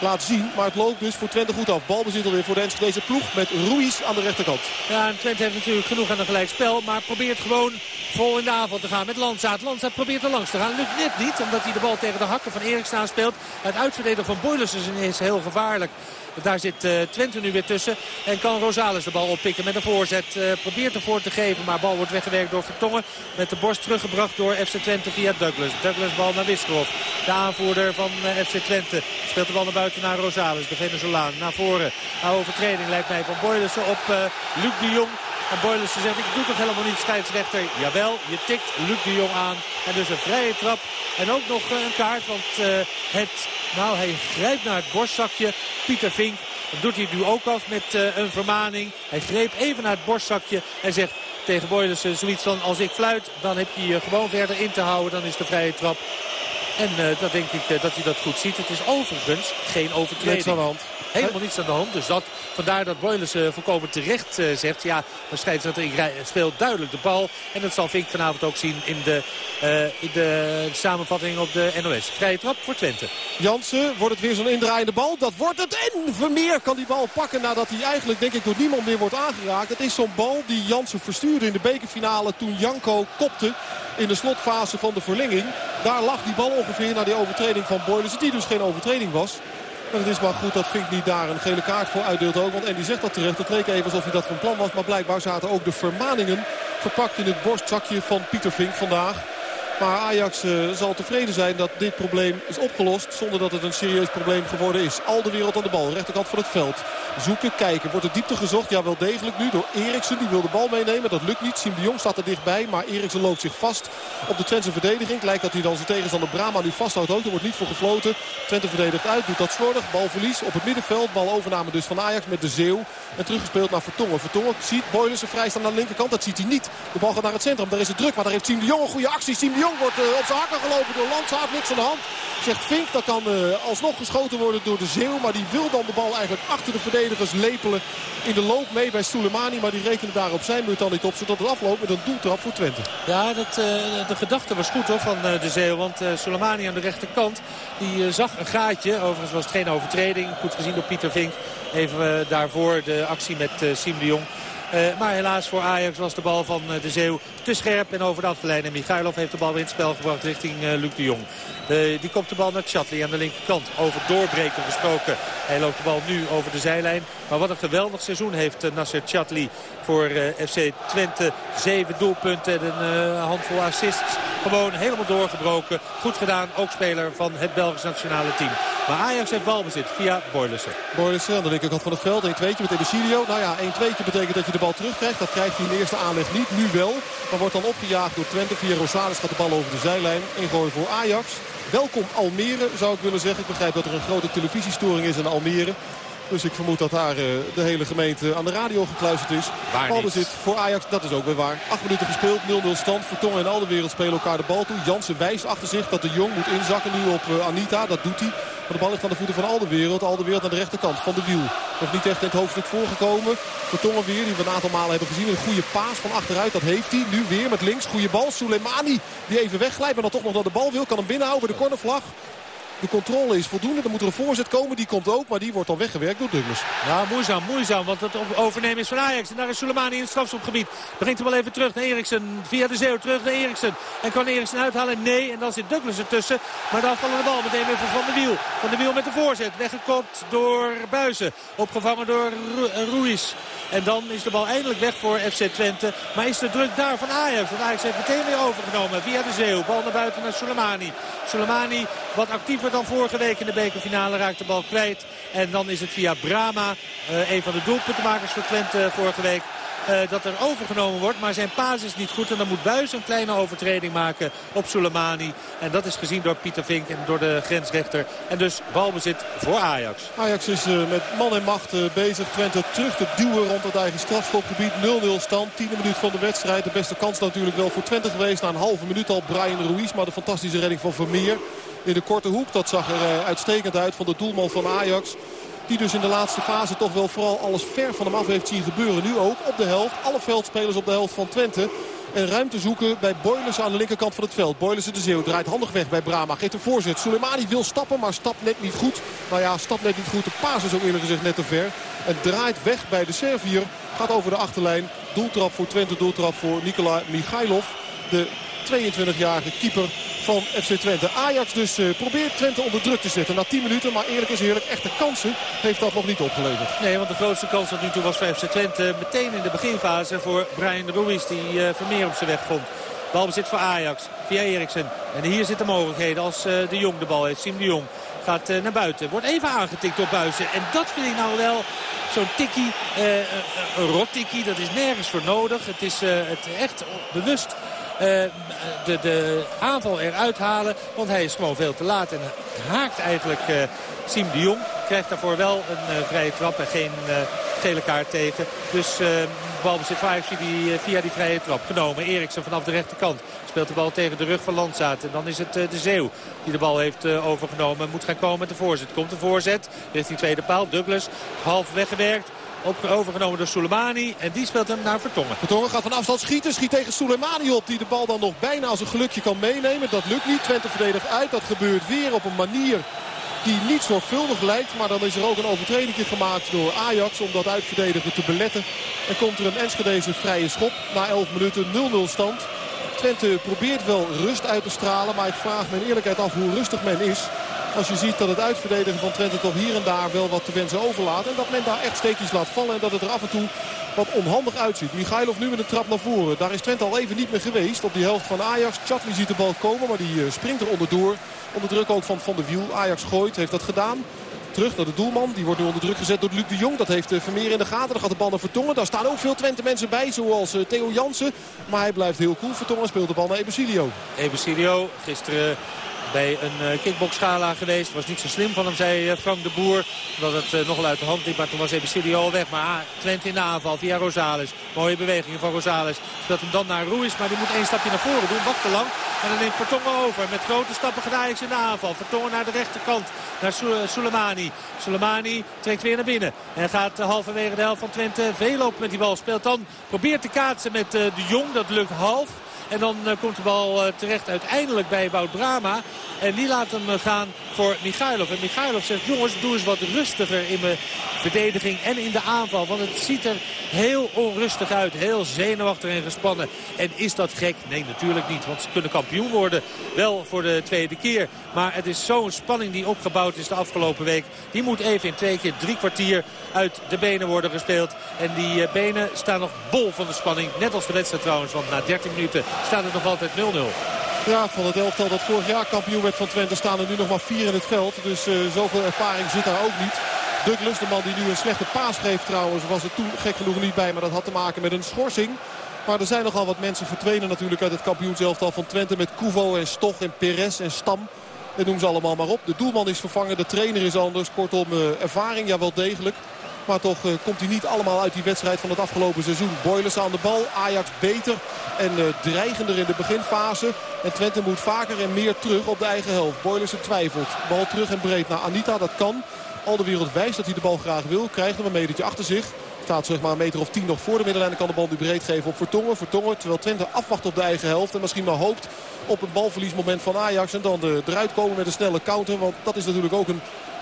laat zien. Maar het loopt dus voor Twente goed af. Balbezit alweer voor de Enschedeze ploeg met Ruiz aan de rechterkant. Ja, en Twente heeft natuurlijk genoeg aan een gelijkspel. Maar probeert gewoon vol in de avond te gaan met Landzaat. Landzaat probeert er langs te gaan. Lukt net niet, omdat hij de bal tegen de hakken van Eriksen speelt. Het uitverdedigen van Boilers is heel gevaarlijk. Daar zit uh, Twente nu weer tussen. En kan Rosales de bal oppikken met een voorzet. Uh, probeert ervoor te geven, maar bal wordt weggewerkt door Vertongen. Met de borst teruggebracht door FC Twente via Douglas. Douglas bal naar Wiskerhoff. De aanvoerder van uh, FC Twente speelt de bal naar buiten naar Rosales. De Venezolaan naar voren. Nou, overtreding lijkt mij van Boylissen op Luc de Jong. En Boylissen zegt, ik doe toch helemaal niet scheidsrechter. Jawel, je tikt Luc de Jong aan. En dus een vrije trap. En ook nog een kaart, want het, nou, hij grijpt naar het borstzakje. Pieter Vink dat doet hij nu ook af met uh, een vermaning. Hij greep even naar het borstzakje en zegt tegen Boylissen zoiets van... als ik fluit, dan heb je je gewoon verder in te houden. Dan is de vrije trap. En uh, dat denk ik uh, dat hij dat goed ziet. Het is overigens geen overtreding. Niks aan de hand. Helemaal niets aan de hand. Dus dat, vandaar dat Boyles uh, volkomen terecht uh, zegt. Ja, maar scheidsrechter speelt duidelijk de bal. En dat zal Vink vanavond ook zien in de, in de samenvatting op de NOS. Vrije trap voor Twente. Jansen, wordt het weer zo'n indraaiende bal? Dat wordt het. En Vermeer kan die bal pakken nadat hij eigenlijk denk ik door niemand meer wordt aangeraakt. Het is zo'n bal die Jansen verstuurde in de bekerfinale toen Janko kopte. In de slotfase van de verlenging. Daar lag die bal ongeveer naar die overtreding van Boylissen. Die dus geen overtreding was. En het is maar goed dat Fink niet daar een gele kaart voor uitdeelt ook. Want Andy zegt dat terecht. Het leek even alsof hij dat van plan was. Maar blijkbaar zaten ook de vermaningen verpakt in het borstzakje van Pieter Vink vandaag. Maar Ajax uh, zal tevreden zijn dat dit probleem is opgelost. Zonder dat het een serieus probleem geworden is. Al de wereld aan de bal. Rechterkant van het veld. Zoeken, kijken. Wordt de diepte gezocht? Ja, wel degelijk nu door Eriksen. Die wil de bal meenemen. Dat lukt niet. Siem de Jong staat er dichtbij. Maar Eriksen loopt zich vast op de Twente verdediging. Het lijkt dat hij dan zijn tegenstander Brama nu vasthoudt. Ook. Er wordt niet voor gefloten. Twente verdedigt uit. Doet dat slordig. Balverlies op het middenveld. Balovername dus van Ajax met de Zeeuw. En teruggespeeld naar Vertongen. Vertongen ziet Boylissen vrijstaan aan de linkerkant. Dat ziet hij niet. De bal gaat naar het centrum. Daar is het druk. Maar daar heeft Siem de Jong een goede actie. Siem Jong wordt uh, op zijn hakken gelopen door Landsaat. Niks aan de hand. Zegt Vink. Dat kan uh, alsnog geschoten worden door de Zeeuw. Maar die wil dan de bal eigenlijk achter de verdedigers lepelen. In de loop mee bij Soleimani. Maar die rekenen daar op zijn beurt dan niet op. Zodat het afloopt met een doeltrap voor Twente. Ja, dat, uh, de gedachte was goed hoor, van de Zeeuw. Want Soleimani aan de rechterkant die zag een gaatje. Overigens was het geen overtreding. Goed gezien door Pieter Vink. Even daarvoor de actie met Siem de Jong. Uh, maar helaas voor Ajax was de bal van uh, de Zeeuw te scherp en over de achterlijn. En Michailov heeft de bal in het spel gebracht richting uh, Luc de Jong. die komt de bal naar Chatli aan de linkerkant. Over doorbreken gesproken. Hij loopt de bal nu over de zijlijn. Maar wat een geweldig seizoen heeft Nasser Chatli voor FC Twente. Zeven doelpunten en een handvol assists. Gewoon helemaal doorgebroken. Goed gedaan. Ook speler van het Belgisch nationale team. Maar Ajax heeft balbezit via Boylissen. Boylissen aan de linkerkant van het veld. 1-2'tje met Ebesilio. Nou ja, 1-2'tje betekent dat je de bal terugkrijgt. Dat krijgt hij in de eerste aanleg niet. Nu wel. Maar wordt dan opgejaagd door Twente. Via Rosales gaat de bal over de zijlijn. Ingooi voor Ajax. Welkom Almere zou ik willen zeggen. Ik begrijp dat er een grote televisiestoring is in Almere. Dus ik vermoed dat daar uh, de hele gemeente aan de radio gekluisterd is. Balbezit voor Ajax, dat is ook weer waar. Acht minuten gespeeld, 0-0 stand. Vertongen en al de wereld spelen elkaar de bal toe. Jansen wijst achter zich dat de Jong moet inzakken nu op uh, Anita. Dat doet hij. Maar de bal ligt aan de voeten van. Al de wereld aan de rechterkant van de wiel. Nog niet echt in het hoofdstuk voorgekomen. Vertongen weer, die we een aantal malen hebben gezien. Een goede paas van achteruit, dat heeft hij. Nu weer met links, goede bal. Soleimani die even wegglijdt, maar dan toch nog naar de bal wil. Kan hem binnenhouden bij de cornervlag. De controle is voldoende. Er moet er een voorzet komen. Die komt ook. Maar die wordt dan weggewerkt door Douglas. Ja, moeizaam. Moeizaam. Want het overnemen is van Ajax. En daar is Soleimani in het strafschopgebied. Brengt hem wel even terug naar Eriksen. Via de Zeeuw terug naar Eriksen. En kan Eriksen uithalen? Nee. En dan zit Douglas ertussen. Maar dan vallen de bal meteen even van de wiel. Van de wiel met de voorzet. Weggekopt door Buizen. Opgevangen door Ruiz. En dan is de bal eindelijk weg voor FC Twente. Maar is de druk daar van Ajax? Want Ajax heeft meteen weer overgenomen via de Zeeuw. Bal naar buiten naar Soleimani. Soleimani wat actiever dan vorige week in de bekerfinale. Raakt de bal kwijt. En dan is het via Brama. Uh, een van de doelpuntenmakers voor Twente vorige week. Uh, dat er overgenomen wordt. Maar zijn paas is niet goed. En dan moet Buis een kleine overtreding maken op Soleimani. En dat is gezien door Pieter Vink en door de grensrechter. En dus balbezit voor Ajax. Ajax is uh, met man en macht uh, bezig. Twente terug te duwen rond het eigen strafschopgebied. 0-0 stand. Tiende minuut van de wedstrijd. De beste kans natuurlijk wel voor Twente geweest. Na een halve minuut al Brian Ruiz. Maar de fantastische redding van Vermeer in de korte hoek. Dat zag er uitstekend uit van de doelman van Ajax. Die dus in de laatste fase toch wel vooral alles ver van hem af heeft zien gebeuren. Nu ook op de helft. Alle veldspelers op de helft van Twente. En ruimte zoeken bij Boilers aan de linkerkant van het veld. Boilers de Zeeuw draait handig weg bij Brama. Geeft een voorzet. Soleimani wil stappen, maar stapt net niet goed. Nou ja, stapt net niet goed. De paas is ook eerlijk gezegd net te ver. En draait weg bij de Servier. Gaat over de achterlijn. Doeltrap voor Twente, doeltrap voor Nikola Michailov. De 22-jarige keeper van FC Twente. Ajax dus uh, probeert Twente onder druk te zetten na 10 minuten. Maar eerlijk is eerlijk, echte kansen heeft dat nog niet opgeleverd. Nee, want de grootste kans tot nu toe was voor FC Twente meteen in de beginfase voor Brian Ruiz. Die uh, Vermeer op zijn weg vond. Balbezit voor Ajax via Eriksen. En hier zitten mogelijkheden als uh, de Jong de bal heeft. Siem de Jong gaat naar buiten. Wordt even aangetikt door Buizen. En dat vind ik nou wel zo'n tikkie. Een rot tikkie. Dat is nergens voor nodig. Het is het echt bewust de, de aanval eruit halen. Want hij is gewoon veel te laat en haakt eigenlijk Siem de Jong. Krijgt daarvoor wel een vrije trap en geen gele kaart tegen. Dus balbezit voor Ajax die, via die vrije trap genomen. Eriksen vanaf de rechterkant speelt de bal tegen de rug van Landzaat. En dan is het de Zeeuw die de bal heeft overgenomen. Moet gaan komen met de voorzet. Komt de voorzet richting tweede paal. Douglas half weggewerkt. Op, overgenomen door Soleimani. En die speelt hem naar Vertongen. Vertongen gaat van afstand schieten. Schiet tegen Soleimani op. Die de bal dan nog bijna als een gelukje kan meenemen. Dat lukt niet. Twente verdedigt uit. Dat gebeurt weer op een manier die niet zorgvuldig lijkt. Maar dan is er ook een overtreding gemaakt door Ajax om dat uitverdedigen te beletten. En komt er een Enschedeze vrije schop na 11 minuten 0-0 stand. Twente probeert wel rust uit te stralen. Maar ik vraag me in eerlijkheid af hoe rustig men is. Als je ziet dat het uitverdedigen van Twente toch hier en daar wel wat te wensen overlaat. En dat men daar echt steekjes laat vallen. En dat het er af en toe wat onhandig uitziet. Michailov nu met een trap naar voren. Daar is Twente al even niet meer geweest op die helft van Ajax. Chatli ziet de bal komen, maar die springt er onderdoor. Onder druk ook van Van de Wiel. Ajax gooit, heeft dat gedaan. Terug naar de doelman. Die wordt nu onder druk gezet door Luc de Jong. Dat heeft Vermeer in de gaten. Dan gaat de bal naar Vertongen. Daar staan ook veel Twente mensen bij. Zoals Theo Jansen. Maar hij blijft heel cool. Vertongen speelt de bal naar Ebesilio. Ebesilio gisteren bij een kickboxgala geweest. Was niet zo slim van hem, zei Frank de Boer. Dat het nogal uit de hand liep. Maar toen was Ebesilio al weg. Maar Twente in de aanval via Rosales. Mooie bewegingen van Rosales. Speelt hem dan naar Ruiz. Maar die moet één stapje naar voren doen. Wacht te lang. En dan neemt Vertongen over. Met grote stappen gaat Ajax in de aanval. Vertongen naar de rechterkant. Naar Soleimani. Soleimani trekt weer naar binnen. En gaat halverwege de helft van Twente veel op met die bal. Speelt dan, probeert te kaatsen met de Jong. Dat lukt half. En dan komt de bal terecht uiteindelijk bij Wout Brama. En die laat hem gaan voor Michailov. En Michailov zegt, jongens, doe eens wat rustiger in mijn verdediging en in de aanval. Want het ziet er heel onrustig uit. Heel zenuwachtig en gespannen. En is dat gek? Nee, natuurlijk niet. Want ze kunnen kampioen worden. Wel voor de tweede keer. Maar het is zo'n spanning die opgebouwd is de afgelopen week. Die moet even in twee keer drie kwartier uit de benen worden gespeeld. En die benen staan nog bol van de spanning. Net als de wedstrijd trouwens. Want na 13 minuten staat het nog altijd 0-0. Ja, van het elftal dat vorig jaar kampioen werd van Twente staan er nu nog maar vier in het veld. Dus uh, zoveel ervaring zit daar ook niet. Douglas, de man die nu een slechte paas geeft trouwens, was er toen gek genoeg niet bij. Maar dat had te maken met een schorsing. Maar er zijn nogal wat mensen verdwenen natuurlijk uit het kampioenselftal van Twente. Met Kuvo en Stoch en Perez en Stam. Dat noemen ze allemaal maar op. De doelman is vervangen, de trainer is anders. Kortom, uh, ervaring, ja wel degelijk. Maar toch uh, komt hij niet allemaal uit die wedstrijd van het afgelopen seizoen. Boilers aan de bal, Ajax beter en uh, dreigender in de beginfase. En Twente moet vaker en meer terug op de eigen helft. Boilers twijfelt. Bal terug en breed naar Anita, dat kan. Al de wereld wijst dat hij de bal graag wil. Krijgt hem een metertje achter zich. Staat zeg maar een meter of tien nog voor de middenlijn. En kan de bal nu breed geven op Vertongen. Vertongen terwijl Twente afwacht op de eigen helft. En misschien maar hoopt op een balverliesmoment van Ajax. En dan de, eruit komen met een snelle counter. Want dat is natuurlijk ook een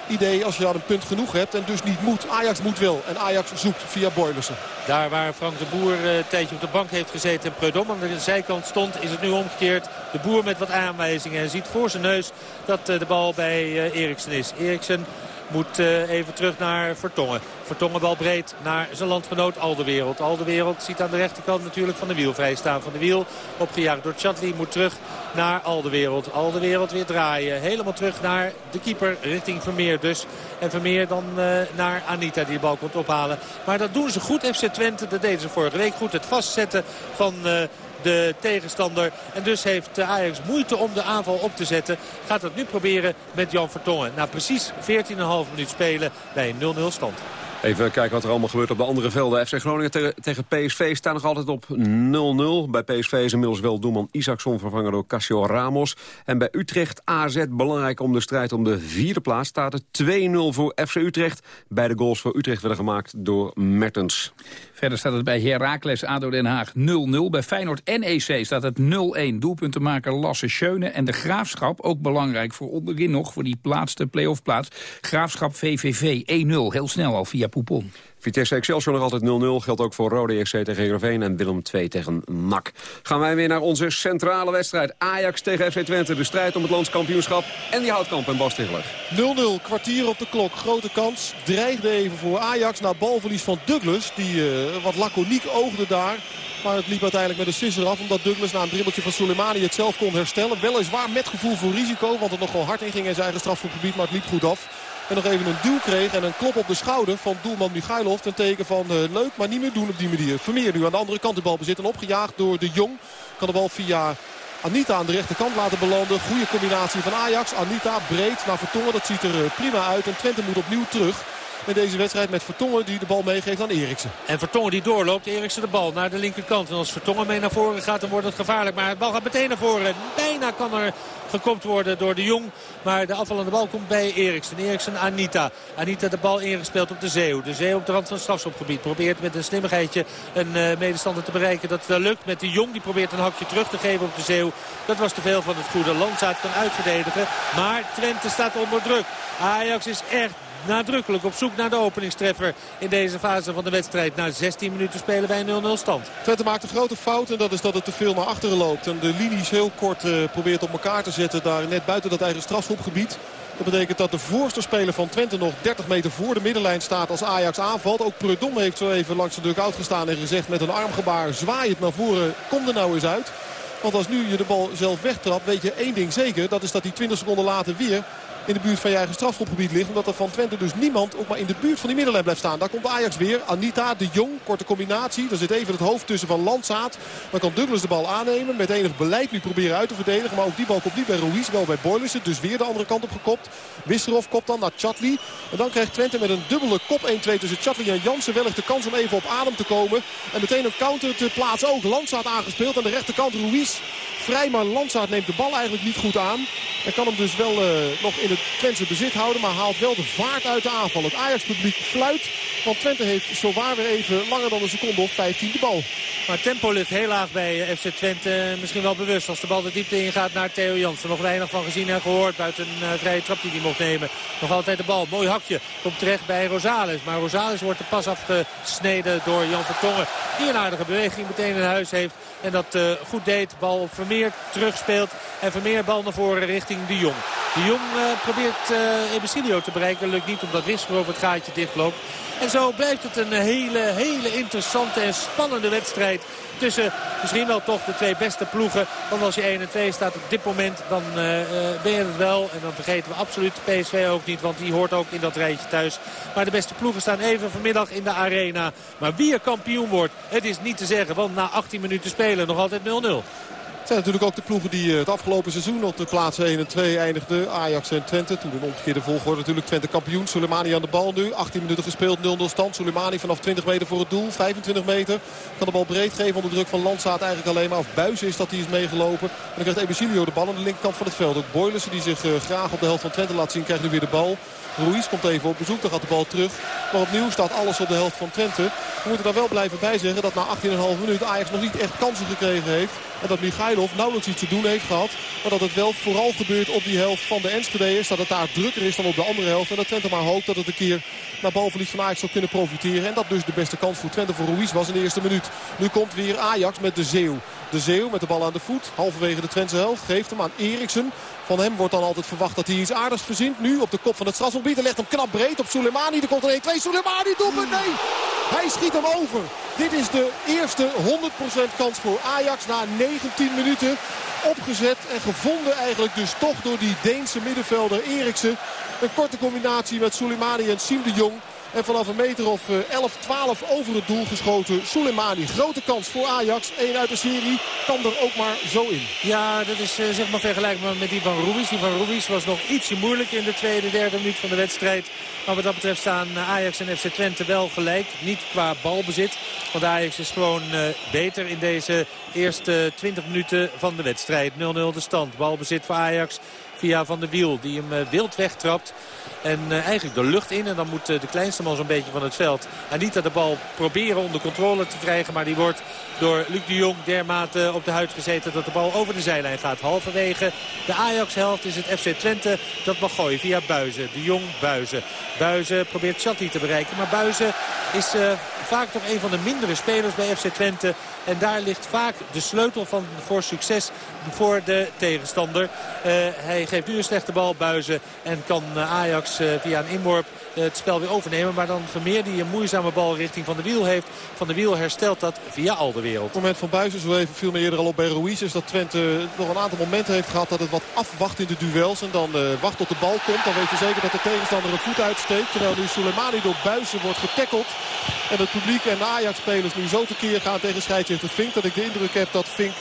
idee als je dan een punt genoeg hebt. En dus niet moet. Ajax moet wel. En Ajax zoekt via Boylussen. Daar waar Frank de Boer een tijdje op de bank heeft gezeten en Preudom aan de zijkant stond, is het nu omgekeerd. De Boer met wat aanwijzingen en ziet voor zijn neus dat de bal bij Eriksen is. Eriksen moet even terug naar Vertongen. Vertongen bal breed naar zijn landgenoot Alderwereld. Alderwereld ziet aan de rechterkant natuurlijk Van de Wiel vrij staan. Van de Wiel opgejaagd door Chatli moet terug naar Alderwereld. Alderwereld weer draaien. Helemaal terug naar de keeper richting Vermeer dus. En Vermeer dan uh, naar Anita die de bal komt ophalen. Maar dat doen ze goed FC Twente. Dat deden ze vorige week goed. Het vastzetten van... De tegenstander. En dus heeft Ajax moeite om de aanval op te zetten. Gaat dat nu proberen met Jan Vertongen. Na precies 14,5 minuut spelen bij een 0-0 stand. Even kijken wat er allemaal gebeurt op de andere velden. FC Groningen tegen, PSV staan nog altijd op 0-0. Bij PSV is inmiddels wel doelman Isaacson vervangen door Casio Ramos. En bij Utrecht AZ belangrijk om de strijd om de vierde plaats. Staat het 2-0 voor FC Utrecht. Beide goals voor Utrecht werden gemaakt door Mertens. Verder staat het bij Heracles ADO Den Haag 0-0. Bij Feyenoord NEC staat het 0-1. Doelpuntenmaker Lasse Schöne en de Graafschap. Ook belangrijk voor onderin nog, voor die laatste play-off plaats. Graafschap VVV 1-0. Heel snel al via Poupon. Vitesse Excelsior nog altijd 0-0. Geldt ook voor Rode XC tegen Heerenveen en Willem 2 tegen NAC. Gaan wij weer naar onze centrale wedstrijd. Ajax tegen FC Twente. De strijd om het landskampioenschap. En die houtkamp en Bas 0-0, kwartier op de klok. Grote kans. Dreigde even voor Ajax na balverlies van Douglas. Die uh, wat laconiek oogde daar. Maar het liep uiteindelijk met een sisser af. Omdat Douglas na een dribbeltje van Soleimani het zelf kon herstellen. Weliswaar met gevoel voor risico. Want het nogal hard inging in zijn eigen strafschopgebied. Maar het liep goed af. En nog even een duw kreeg en een klop op de schouder van doelman Michailov. Ten teken van uh, leuk, maar niet meer doen op die manier. Vermeer nu aan de andere kant de bal bezit en opgejaagd door de Jong. Kan de bal via Anita aan de rechterkant laten belanden. Goede combinatie van Ajax. Anita breed naar Vertongen. Dat ziet er uh, prima uit. En Twente moet opnieuw terug in deze wedstrijd met Vertongen die de bal meegeeft aan Eriksen. En Vertongen die doorloopt. Eriksen de bal naar de linkerkant. En als Vertongen mee naar voren gaat dan wordt het gevaarlijk. Maar het bal gaat meteen naar voren. Bijna kan er gekopt worden door de Jong. Maar de afvallende bal komt bij Eriksen. Eriksen Anita. Anita de bal ingespeeld op de Zeeuw. De Zeeuw op de rand van het strafschopgebied. Probeert met een slimmigheidje een uh, medestander te bereiken. Dat lukt met de Jong. Die probeert een hakje terug te geven op de Zeeuw. Dat was te veel van het goede. Landzaat kan uitverdedigen. Maar Twente staat onder druk. Ajax is echt nadrukkelijk op zoek naar de openingstreffer in deze fase van de wedstrijd. Na 16 minuten spelen een 0-0 stand. Twente maakt een grote fout en dat is dat het te veel naar achteren loopt. En de linies heel kort uh, probeert op elkaar te zetten daar net buiten dat eigen strafschopgebied. Dat betekent dat de voorste speler van Twente nog 30 meter voor de middenlijn staat als Ajax aanvalt. Ook Prudom heeft zo even langs de dugout gestaan en gezegd met een armgebaar zwaai het naar voren. Kom er nou eens uit. Want als nu je de bal zelf wegtrapt weet je één ding zeker. Dat is dat hij 20 seconden later weer in de buurt van je eigen strafschopgebied ligt. Omdat er van Twente dus niemand ook maar in de buurt van die middenlijn blijft staan. Daar komt Ajax weer. Anita, de Jong, korte combinatie. Daar zit even het hoofd tussen van Landsaat. Dan kan Douglas de bal aannemen. Met enig beleid nu proberen uit te verdedigen. Maar ook die bal komt niet bij Ruiz, wel bij Boylissen. Dus weer de andere kant op gekopt. Wisserov kopt dan naar Chatli. En dan krijgt Twente met een dubbele kop 1-2 tussen Chatli en Jansen. Wellicht de kans om even op adem te komen. En meteen een counter te plaatsen ook. Landsaat aangespeeld. Aan de rechterkant Ruiz vrij. Maar Landsaat neemt de bal eigenlijk niet goed aan. En kan hem dus wel uh, nog in het Twentse bezit houden. Maar haalt wel de vaart uit de aanval. Het Ajax-publiek fluit. Want Twente heeft zowaar weer even langer dan een seconde of 15 de bal. Maar tempo ligt heel laag bij FC Twente. Misschien wel bewust als de bal de diepte ingaat naar Theo Jansen. Nog weinig van gezien en gehoord buiten een vrije trap die hij mocht nemen. Nog altijd de bal. Mooi hakje. Komt terecht bij Rosales. Maar Rosales wordt er pas afgesneden door Jan Vertongen. Die een aardige beweging meteen in huis heeft. En dat uh, goed deed. Bal op Vermeer terugspeelt. En Vermeer bal naar voren richting de Jong. De Jong uh, probeert uh, te bereiken. Lukt niet omdat Wisger over het gaatje dichtloopt. En zo blijft het een hele, hele interessante en spannende wedstrijd. Tussen misschien wel toch de twee beste ploegen. Want als je 1 en 2 staat op dit moment, dan uh, ben je het wel. En dan vergeten we absoluut PSV ook niet. Want die hoort ook in dat rijtje thuis. Maar de beste ploegen staan even vanmiddag in de arena. Maar wie er kampioen wordt, het is niet te zeggen. Want na 18 minuten spelen nog altijd 0-0. Zijn natuurlijk ook de ploegen die het afgelopen seizoen op de plaatsen 1 en 2 eindigden. Ajax en Twente. Toen een omgekeerde volgorde natuurlijk Twente kampioen. Soleimani aan de bal nu. 18 minuten gespeeld, 0-0 stand. Soleimani vanaf 20 meter voor het doel. 25 meter. Kan de bal breed geven onder druk van Landsaat eigenlijk alleen maar. Of Buizen is dat hij is meegelopen. En dan krijgt Ebesilio de bal aan de linkerkant van het veld. Ook Boylissen die zich uh, graag op de helft van Twente laat zien. Krijgt nu weer de bal. Ruiz komt even op bezoek, dan gaat de bal terug. Maar opnieuw staat alles op de helft van Twente. We moeten daar wel blijven bij zeggen dat na 18,5 minuten Ajax nog niet echt kansen gekregen heeft. En dat Michailov nauwelijks iets te doen heeft gehad. Maar dat het wel vooral gebeurt op die helft van de Enschede'ers. Dat het daar drukker is dan op de andere helft. En dat Twente maar hoopt dat het een keer naar balverlies van Ajax zou kunnen profiteren. En dat dus de beste kans voor Twente voor Ruiz was in de eerste minuut. Nu komt weer Ajax met de Zeeuw. De Zeeuw met de bal aan de voet. Halverwege de Twentse helft. Geeft hem aan Eriksen. Van hem wordt dan altijd verwacht dat hij iets aardigs verzint. Nu op de kop van het strafgebied. Hij legt hem knap breed op Soleimani. Er komt er 1-2. Soleimani doelpunt. Nee! Hij schiet hem over. Dit is de eerste 100% kans voor Ajax na 19 minuten. Opgezet en gevonden eigenlijk dus toch door die Deense middenvelder Eriksen. Een korte combinatie met Soleimani en Siem de Jong. En vanaf een meter of 11, 12 over het doel geschoten. Soleimani, grote kans voor Ajax. 1 uit de serie, kan er ook maar zo in. Ja, dat is zeg maar vergelijkbaar met die van Ruiz. Die van Ruiz was nog ietsje moeilijker in de tweede, derde minuut van de wedstrijd. Maar wat dat betreft staan Ajax en FC Twente wel gelijk. Niet qua balbezit. Want Ajax is gewoon beter in deze eerste 20 minuten van de wedstrijd. 0-0 de stand. Balbezit voor Ajax via Van de Wiel. Die hem uh, wild wegtrapt. En uh, eigenlijk de lucht in. En dan moet uh, de kleinste man zo'n beetje van het veld. Anita de bal proberen onder controle te krijgen. Maar die wordt door Luc de Jong dermate op de huid gezeten dat de bal over de zijlijn gaat. Halverwege de Ajax-helft is het FC Twente dat mag gooien via Buizen. De Jong Buizen. Buizen probeert Chatti te bereiken. Maar Buizen is vaak toch een van de mindere spelers bij FC Twente. En daar ligt vaak de sleutel van, voor succes voor de tegenstander. Uh, hij geeft nu een slechte bal, Buizen. En kan uh, Ajax uh, via een inworp het spel weer overnemen. Maar dan Vermeer die een moeizame bal richting Van de Wiel heeft. Van de Wiel herstelt dat via Alderwereld. Op het moment van Buizen, zo even viel me eerder al op bij Ruiz... is dat Twente nog een aantal momenten heeft gehad dat het wat afwacht in de duels. En dan wacht tot de bal komt. Dan weet je zeker dat de tegenstander een voet uitsteekt. Terwijl nu Soleimani door Buizen wordt getackeld. En het publiek en de Ajax-spelers nu zo tekeer gaan tegen scheidsrechter Fink. Dat ik de indruk heb dat Fink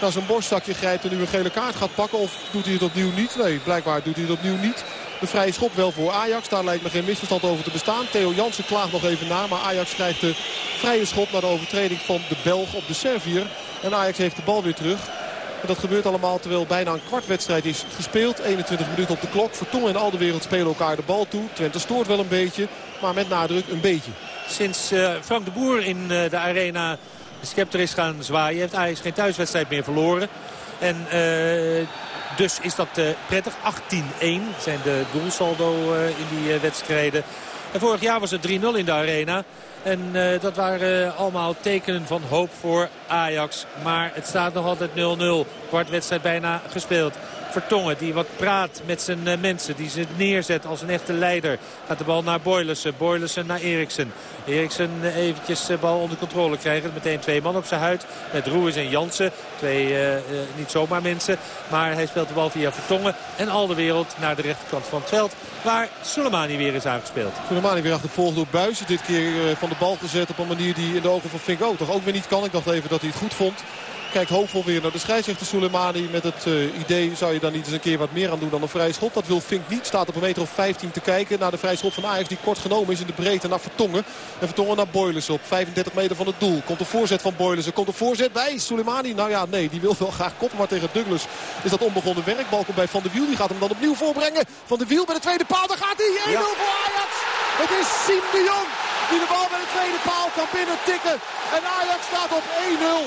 naar zijn borstzakje grijpt en nu een gele kaart gaat pakken. Of doet hij het opnieuw niet? Nee, blijkbaar doet hij het opnieuw niet. De vrije schop wel voor Ajax. Daar lijkt me geen misverstand over te bestaan. Theo Jansen klaagt nog even na. Maar Ajax krijgt de vrije schop naar de overtreding van de Belg op de Servier. En Ajax heeft de bal weer terug. En dat gebeurt allemaal terwijl bijna een kwartwedstrijd is gespeeld. 21 minuten op de klok. Vertongen en al de wereld spelen elkaar de bal toe. Twente stoort wel een beetje. Maar met nadruk een beetje. Sinds uh, Frank de Boer in uh, de arena de scepter is gaan zwaaien. Heeft Ajax geen thuiswedstrijd meer verloren. En dus is dat prettig. 18-1 zijn de doelsaldo in die wedstrijden. En vorig jaar was het 3-0 in de arena. En dat waren allemaal tekenen van hoop voor Ajax. Maar het staat nog altijd 0-0. Kwart wedstrijd bijna gespeeld. Vertongen die wat praat met zijn uh, mensen. Die ze neerzet als een echte leider. Gaat de bal naar Boylussen. Boylussen naar Eriksen. Eriksen eventjes de bal onder controle krijgen. Meteen twee man op zijn huid. Met Roes en Jansen. Twee niet zomaar mensen. Maar hij speelt de bal via Vertongen. En al de wereld naar de rechterkant van het veld. Waar Soleimani weer is aangespeeld. Soleimani weer achtervolgd door Buizen. Dit keer van de bal gezet op een manier die in de ogen van Fink ook toch ook weer niet kan. Ik dacht even dat hij het goed vond. Kijkt hoopvol weer naar de scheidsrechter Soleimani. Met het uh, idee zou je dan niet eens een keer wat meer aan doen dan een vrij schot. Dat wil Fink niet. Staat op een meter of 15 te kijken naar de vrij schot van Ajax. Die kort genomen is in de breedte naar Vertongen. En Vertongen naar Boyles op 35 meter van het doel. Komt de voorzet van Boyles. Er komt de voorzet bij Soleimani. Nou ja, nee, die wil wel graag koppen. Maar tegen Douglas is dat onbegonnen werk. Bal komt bij Van der Wiel. Die gaat hem dan opnieuw voorbrengen. Van der Wiel bij de tweede paal. Daar gaat hij. 1-0 ja. voor Ajax. Het is Siem de Jong die de bal bij de tweede paal kan binnen tikken. En Ajax staat op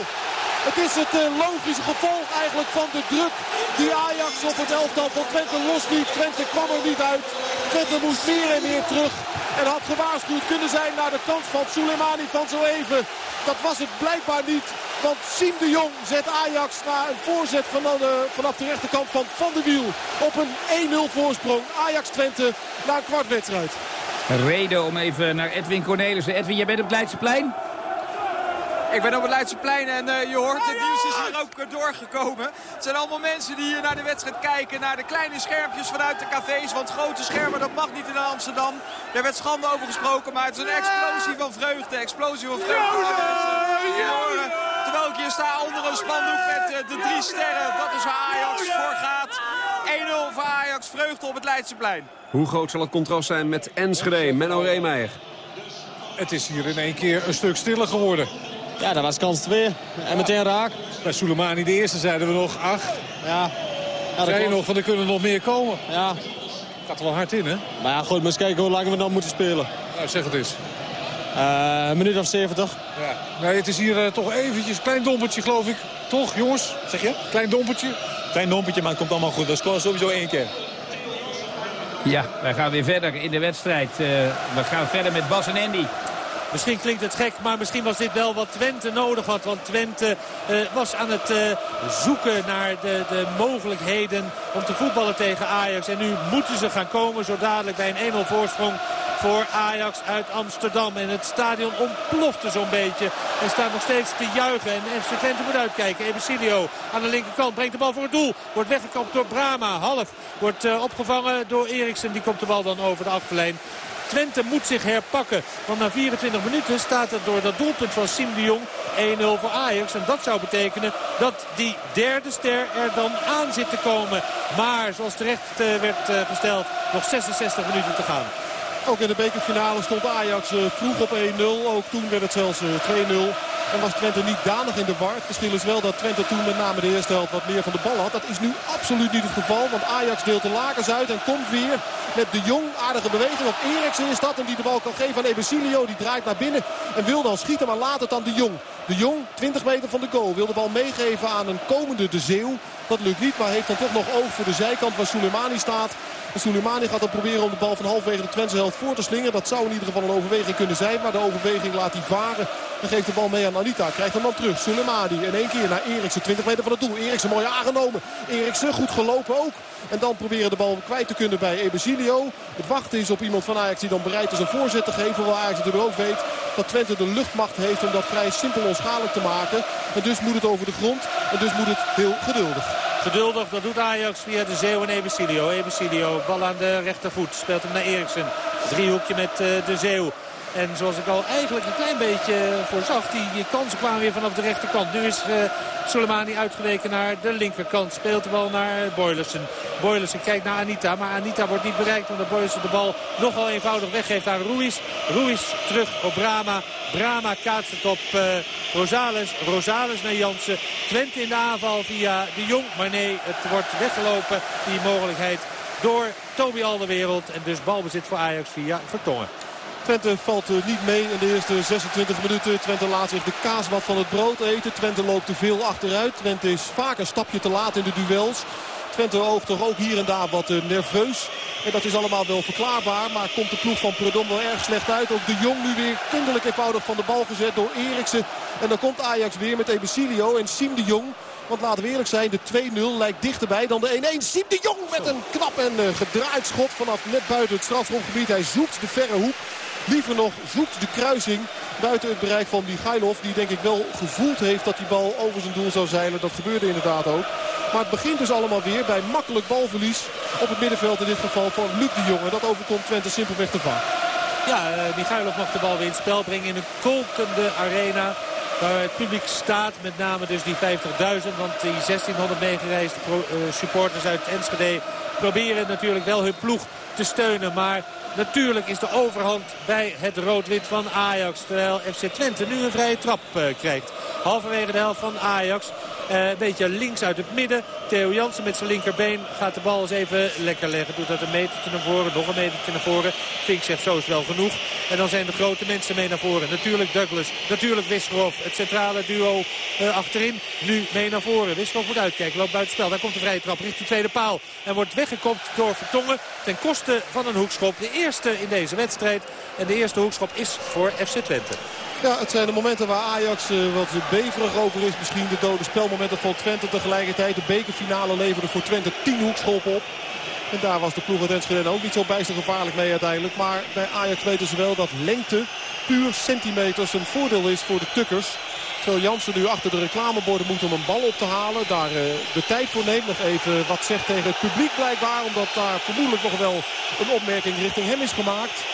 1-0. Het is het uh, logische gevolg eigenlijk van de druk die Ajax op het elftal van Twente losliet. Twente kwam er niet uit. Twente moest meer en meer terug. En had gewaarschuwd kunnen zijn naar de kant van Soleimani van zo even. Dat was het blijkbaar niet. Want Siem de Jong zet Ajax na een voorzet van de, vanaf de rechterkant van Van de Wiel. Op een 1-0 voorsprong. Ajax Twente na een kwartwedstrijd. Reden om even naar Edwin Cornelissen. Edwin, jij bent op het Leidseplein? Ik ben op het Leidseplein en uh, je hoort het nieuws is hier ook uh, doorgekomen. Het zijn allemaal mensen die hier naar de wedstrijd kijken. Naar de kleine schermpjes vanuit de cafés. Want grote schermen dat mag niet in Amsterdam. Er werd schande over gesproken. Maar het is een explosie van vreugde. Explosie van vreugde. Terwijl ik hier sta onder een spandoek met uh, de drie sterren. Dat is waar Ajax voor gaat. 1-0 voor Ajax. Vreugde op het Leidseplein. Hoe groot zal het contrast zijn met Enschede? Menno Reemeijer. Het is hier in één keer een stuk stiller geworden. Ja, dat was kans 2. En meteen raak. Bij Soleimani de eerste zeiden we nog 8. Ja. ja Zei je nog van er kunnen nog meer komen. Ja. Gaat er wel hard in, hè? Maar ja, goed, maar eens kijken hoe lang we dan moeten spelen. Nou, zeg het eens. Uh, een minuut of 70. Ja. Nee, het is hier uh, toch eventjes een klein dompertje, geloof ik. Toch, jongens? Zeg je? Klein dompertje. Klein dompertje, maar het komt allemaal goed. Dat scoren sowieso één keer. Ja, wij gaan weer verder in de wedstrijd. Uh, we gaan verder met Bas en Andy. Misschien klinkt het gek, maar misschien was dit wel wat Twente nodig had. Want Twente uh, was aan het uh, zoeken naar de, de mogelijkheden om te voetballen tegen Ajax. En nu moeten ze gaan komen zo dadelijk bij een 1-0 voorsprong voor Ajax uit Amsterdam. En het stadion ontplofte zo'n beetje. En staat nog steeds te juichen. En FC Twente moet uitkijken. Ebesilio aan de linkerkant brengt de bal voor het doel. Wordt weggekopt door Brama. Half wordt uh, opgevangen door Eriksen. Die komt de bal dan over de achterlijn. Twente moet zich herpakken. Want na 24 minuten staat het door dat doelpunt van Sim de Jong 1-0 voor Ajax. En dat zou betekenen dat die derde ster er dan aan zit te komen. Maar zoals terecht uh, werd uh, gesteld, nog 66 minuten te gaan. Ook in de bekerfinale stond Ajax uh, vroeg op 1-0. Ook toen werd het zelfs 2-0. En was Twente niet danig in de war. Het verschil is wel dat Twente toen met name de eerste helft wat meer van de bal had. Dat is nu absoluut niet het geval. Want Ajax deelt de lakens uit en komt weer met de Jong. Aardige beweging. Of Eriksen is dat. En die de bal kan geven aan Ebesilio. Die draait naar binnen en wil dan schieten. Maar laat het dan de Jong. De Jong, 20 meter van de goal. Wil de bal meegeven aan een komende De Zeeuw. Dat lukt niet, maar heeft dan toch nog oog voor de zijkant waar Soleimani staat. En Soleimani gaat dan proberen om de bal van halfwege de Twentse helft voor te slingen. Dat zou in ieder geval een overweging kunnen zijn. Maar de overweging laat hij varen. En geeft de bal mee aan Anita. Krijgt hem dan terug. Soleimani in één keer naar Eriksen. 20 meter van het doel. Eriksen mooi aangenomen. Eriksen goed gelopen ook. En dan proberen de bal kwijt te kunnen bij Ebesilio. Het wachten is op iemand van Ajax die dan bereid is een voorzet te geven. Waar Ajax natuurlijk ook weet dat Twente de luchtmacht heeft om dat vrij simpel onschadelijk te maken. En dus moet het over de grond. En dus moet het heel geduldig. Geduldig, dat doet Ajax via de Zeeuw en Ebesilio. Ebesilio, bal aan de rechtervoet. Speelt hem naar Eriksen. Driehoekje met uh, de Zeeuw. En zoals ik al eigenlijk een klein beetje voorzag, die kansen kwamen weer vanaf de rechterkant. Nu is uh, Soleimani uitgeweken naar de linkerkant. Speelt de bal naar Boylersen. Boylersen kijkt naar Anita, maar Anita wordt niet bereikt omdat Boylersen de bal nogal eenvoudig weggeeft aan Ruiz. Ruiz terug op Brama. Brama kaatst het op uh, Rosales. Rosales naar Jansen. Twente in de aanval via de Jong. Maar nee, het wordt weggelopen, die mogelijkheid, door Toby Alderwereld. En dus balbezit voor Ajax via Vertongen. Twente valt niet mee in de eerste 26 minuten. Twente laat zich de kaas wat van het brood eten. Twente loopt te veel achteruit. Twente is vaak een stapje te laat in de duels. Twente oogt toch ook hier en daar wat nerveus. En dat is allemaal wel verklaarbaar. Maar komt de ploeg van Predom wel erg slecht uit. Ook de Jong nu weer kinderlijk eenvoudig van de bal gezet door Eriksen. En dan komt Ajax weer met Ebesilio en Siem de Jong. Want laten we eerlijk zijn, de 2-0 lijkt dichterbij dan de 1-1. Siem de Jong met een knap en uh, gedraaid schot vanaf net buiten het strafschopgebied. Hij zoekt de verre hoek. Liever nog zoekt de kruising buiten het bereik van Michailov. Die denk ik wel gevoeld heeft dat die bal over zijn doel zou zeilen. Dat gebeurde inderdaad ook. Maar het begint dus allemaal weer bij makkelijk balverlies op het middenveld in dit geval van Luc de Jong. En dat overkomt Twente simpelweg te vaak. Ja, uh, Michailov mag de bal weer in het spel brengen in een kolkende arena. Waar het publiek staat, met name dus die 50.000. Want die 1600 meegereisde supporters uit Enschede proberen natuurlijk wel hun ploeg te steunen. Maar Natuurlijk is de overhand bij het rood-wit van Ajax. Terwijl FC Twente nu een vrije trap uh, krijgt. Halverwege de helft van Ajax. Uh, een beetje links uit het midden. Theo Jansen met zijn linkerbeen gaat de bal eens even lekker leggen. Doet dat een metertje naar voren, nog een metertje naar voren. Fink zegt zo is wel genoeg. En dan zijn de grote mensen mee naar voren. Natuurlijk Douglas, natuurlijk Wisselhof. Het centrale duo uh, achterin. Nu mee naar voren. Wisselhof moet uitkijken, loopt buiten spel. Daar komt de vrije trap richting tweede paal. En wordt weggekopt door Vertongen ten koste van een hoekschop. De eerste in deze wedstrijd. En de eerste hoekschop is voor FC Twente. Ja, het zijn de momenten waar Ajax uh, wat beverig over is. Misschien de dode spelmomenten van Twente tegelijkertijd. De bekerfinale leverde voor Twente 10 hoekschoppen op. En daar was de ploeg uit Enschede ook niet zo bijster gevaarlijk mee uiteindelijk. Maar bij Ajax weten ze wel dat lengte, puur centimeters, een voordeel is voor de tukkers. Terwijl Jansen nu achter de reclameborden moet om een bal op te halen. Daar uh, de tijd voor neemt. Nog even wat zegt tegen het publiek blijkbaar. Omdat daar vermoedelijk nog wel een opmerking richting hem is gemaakt.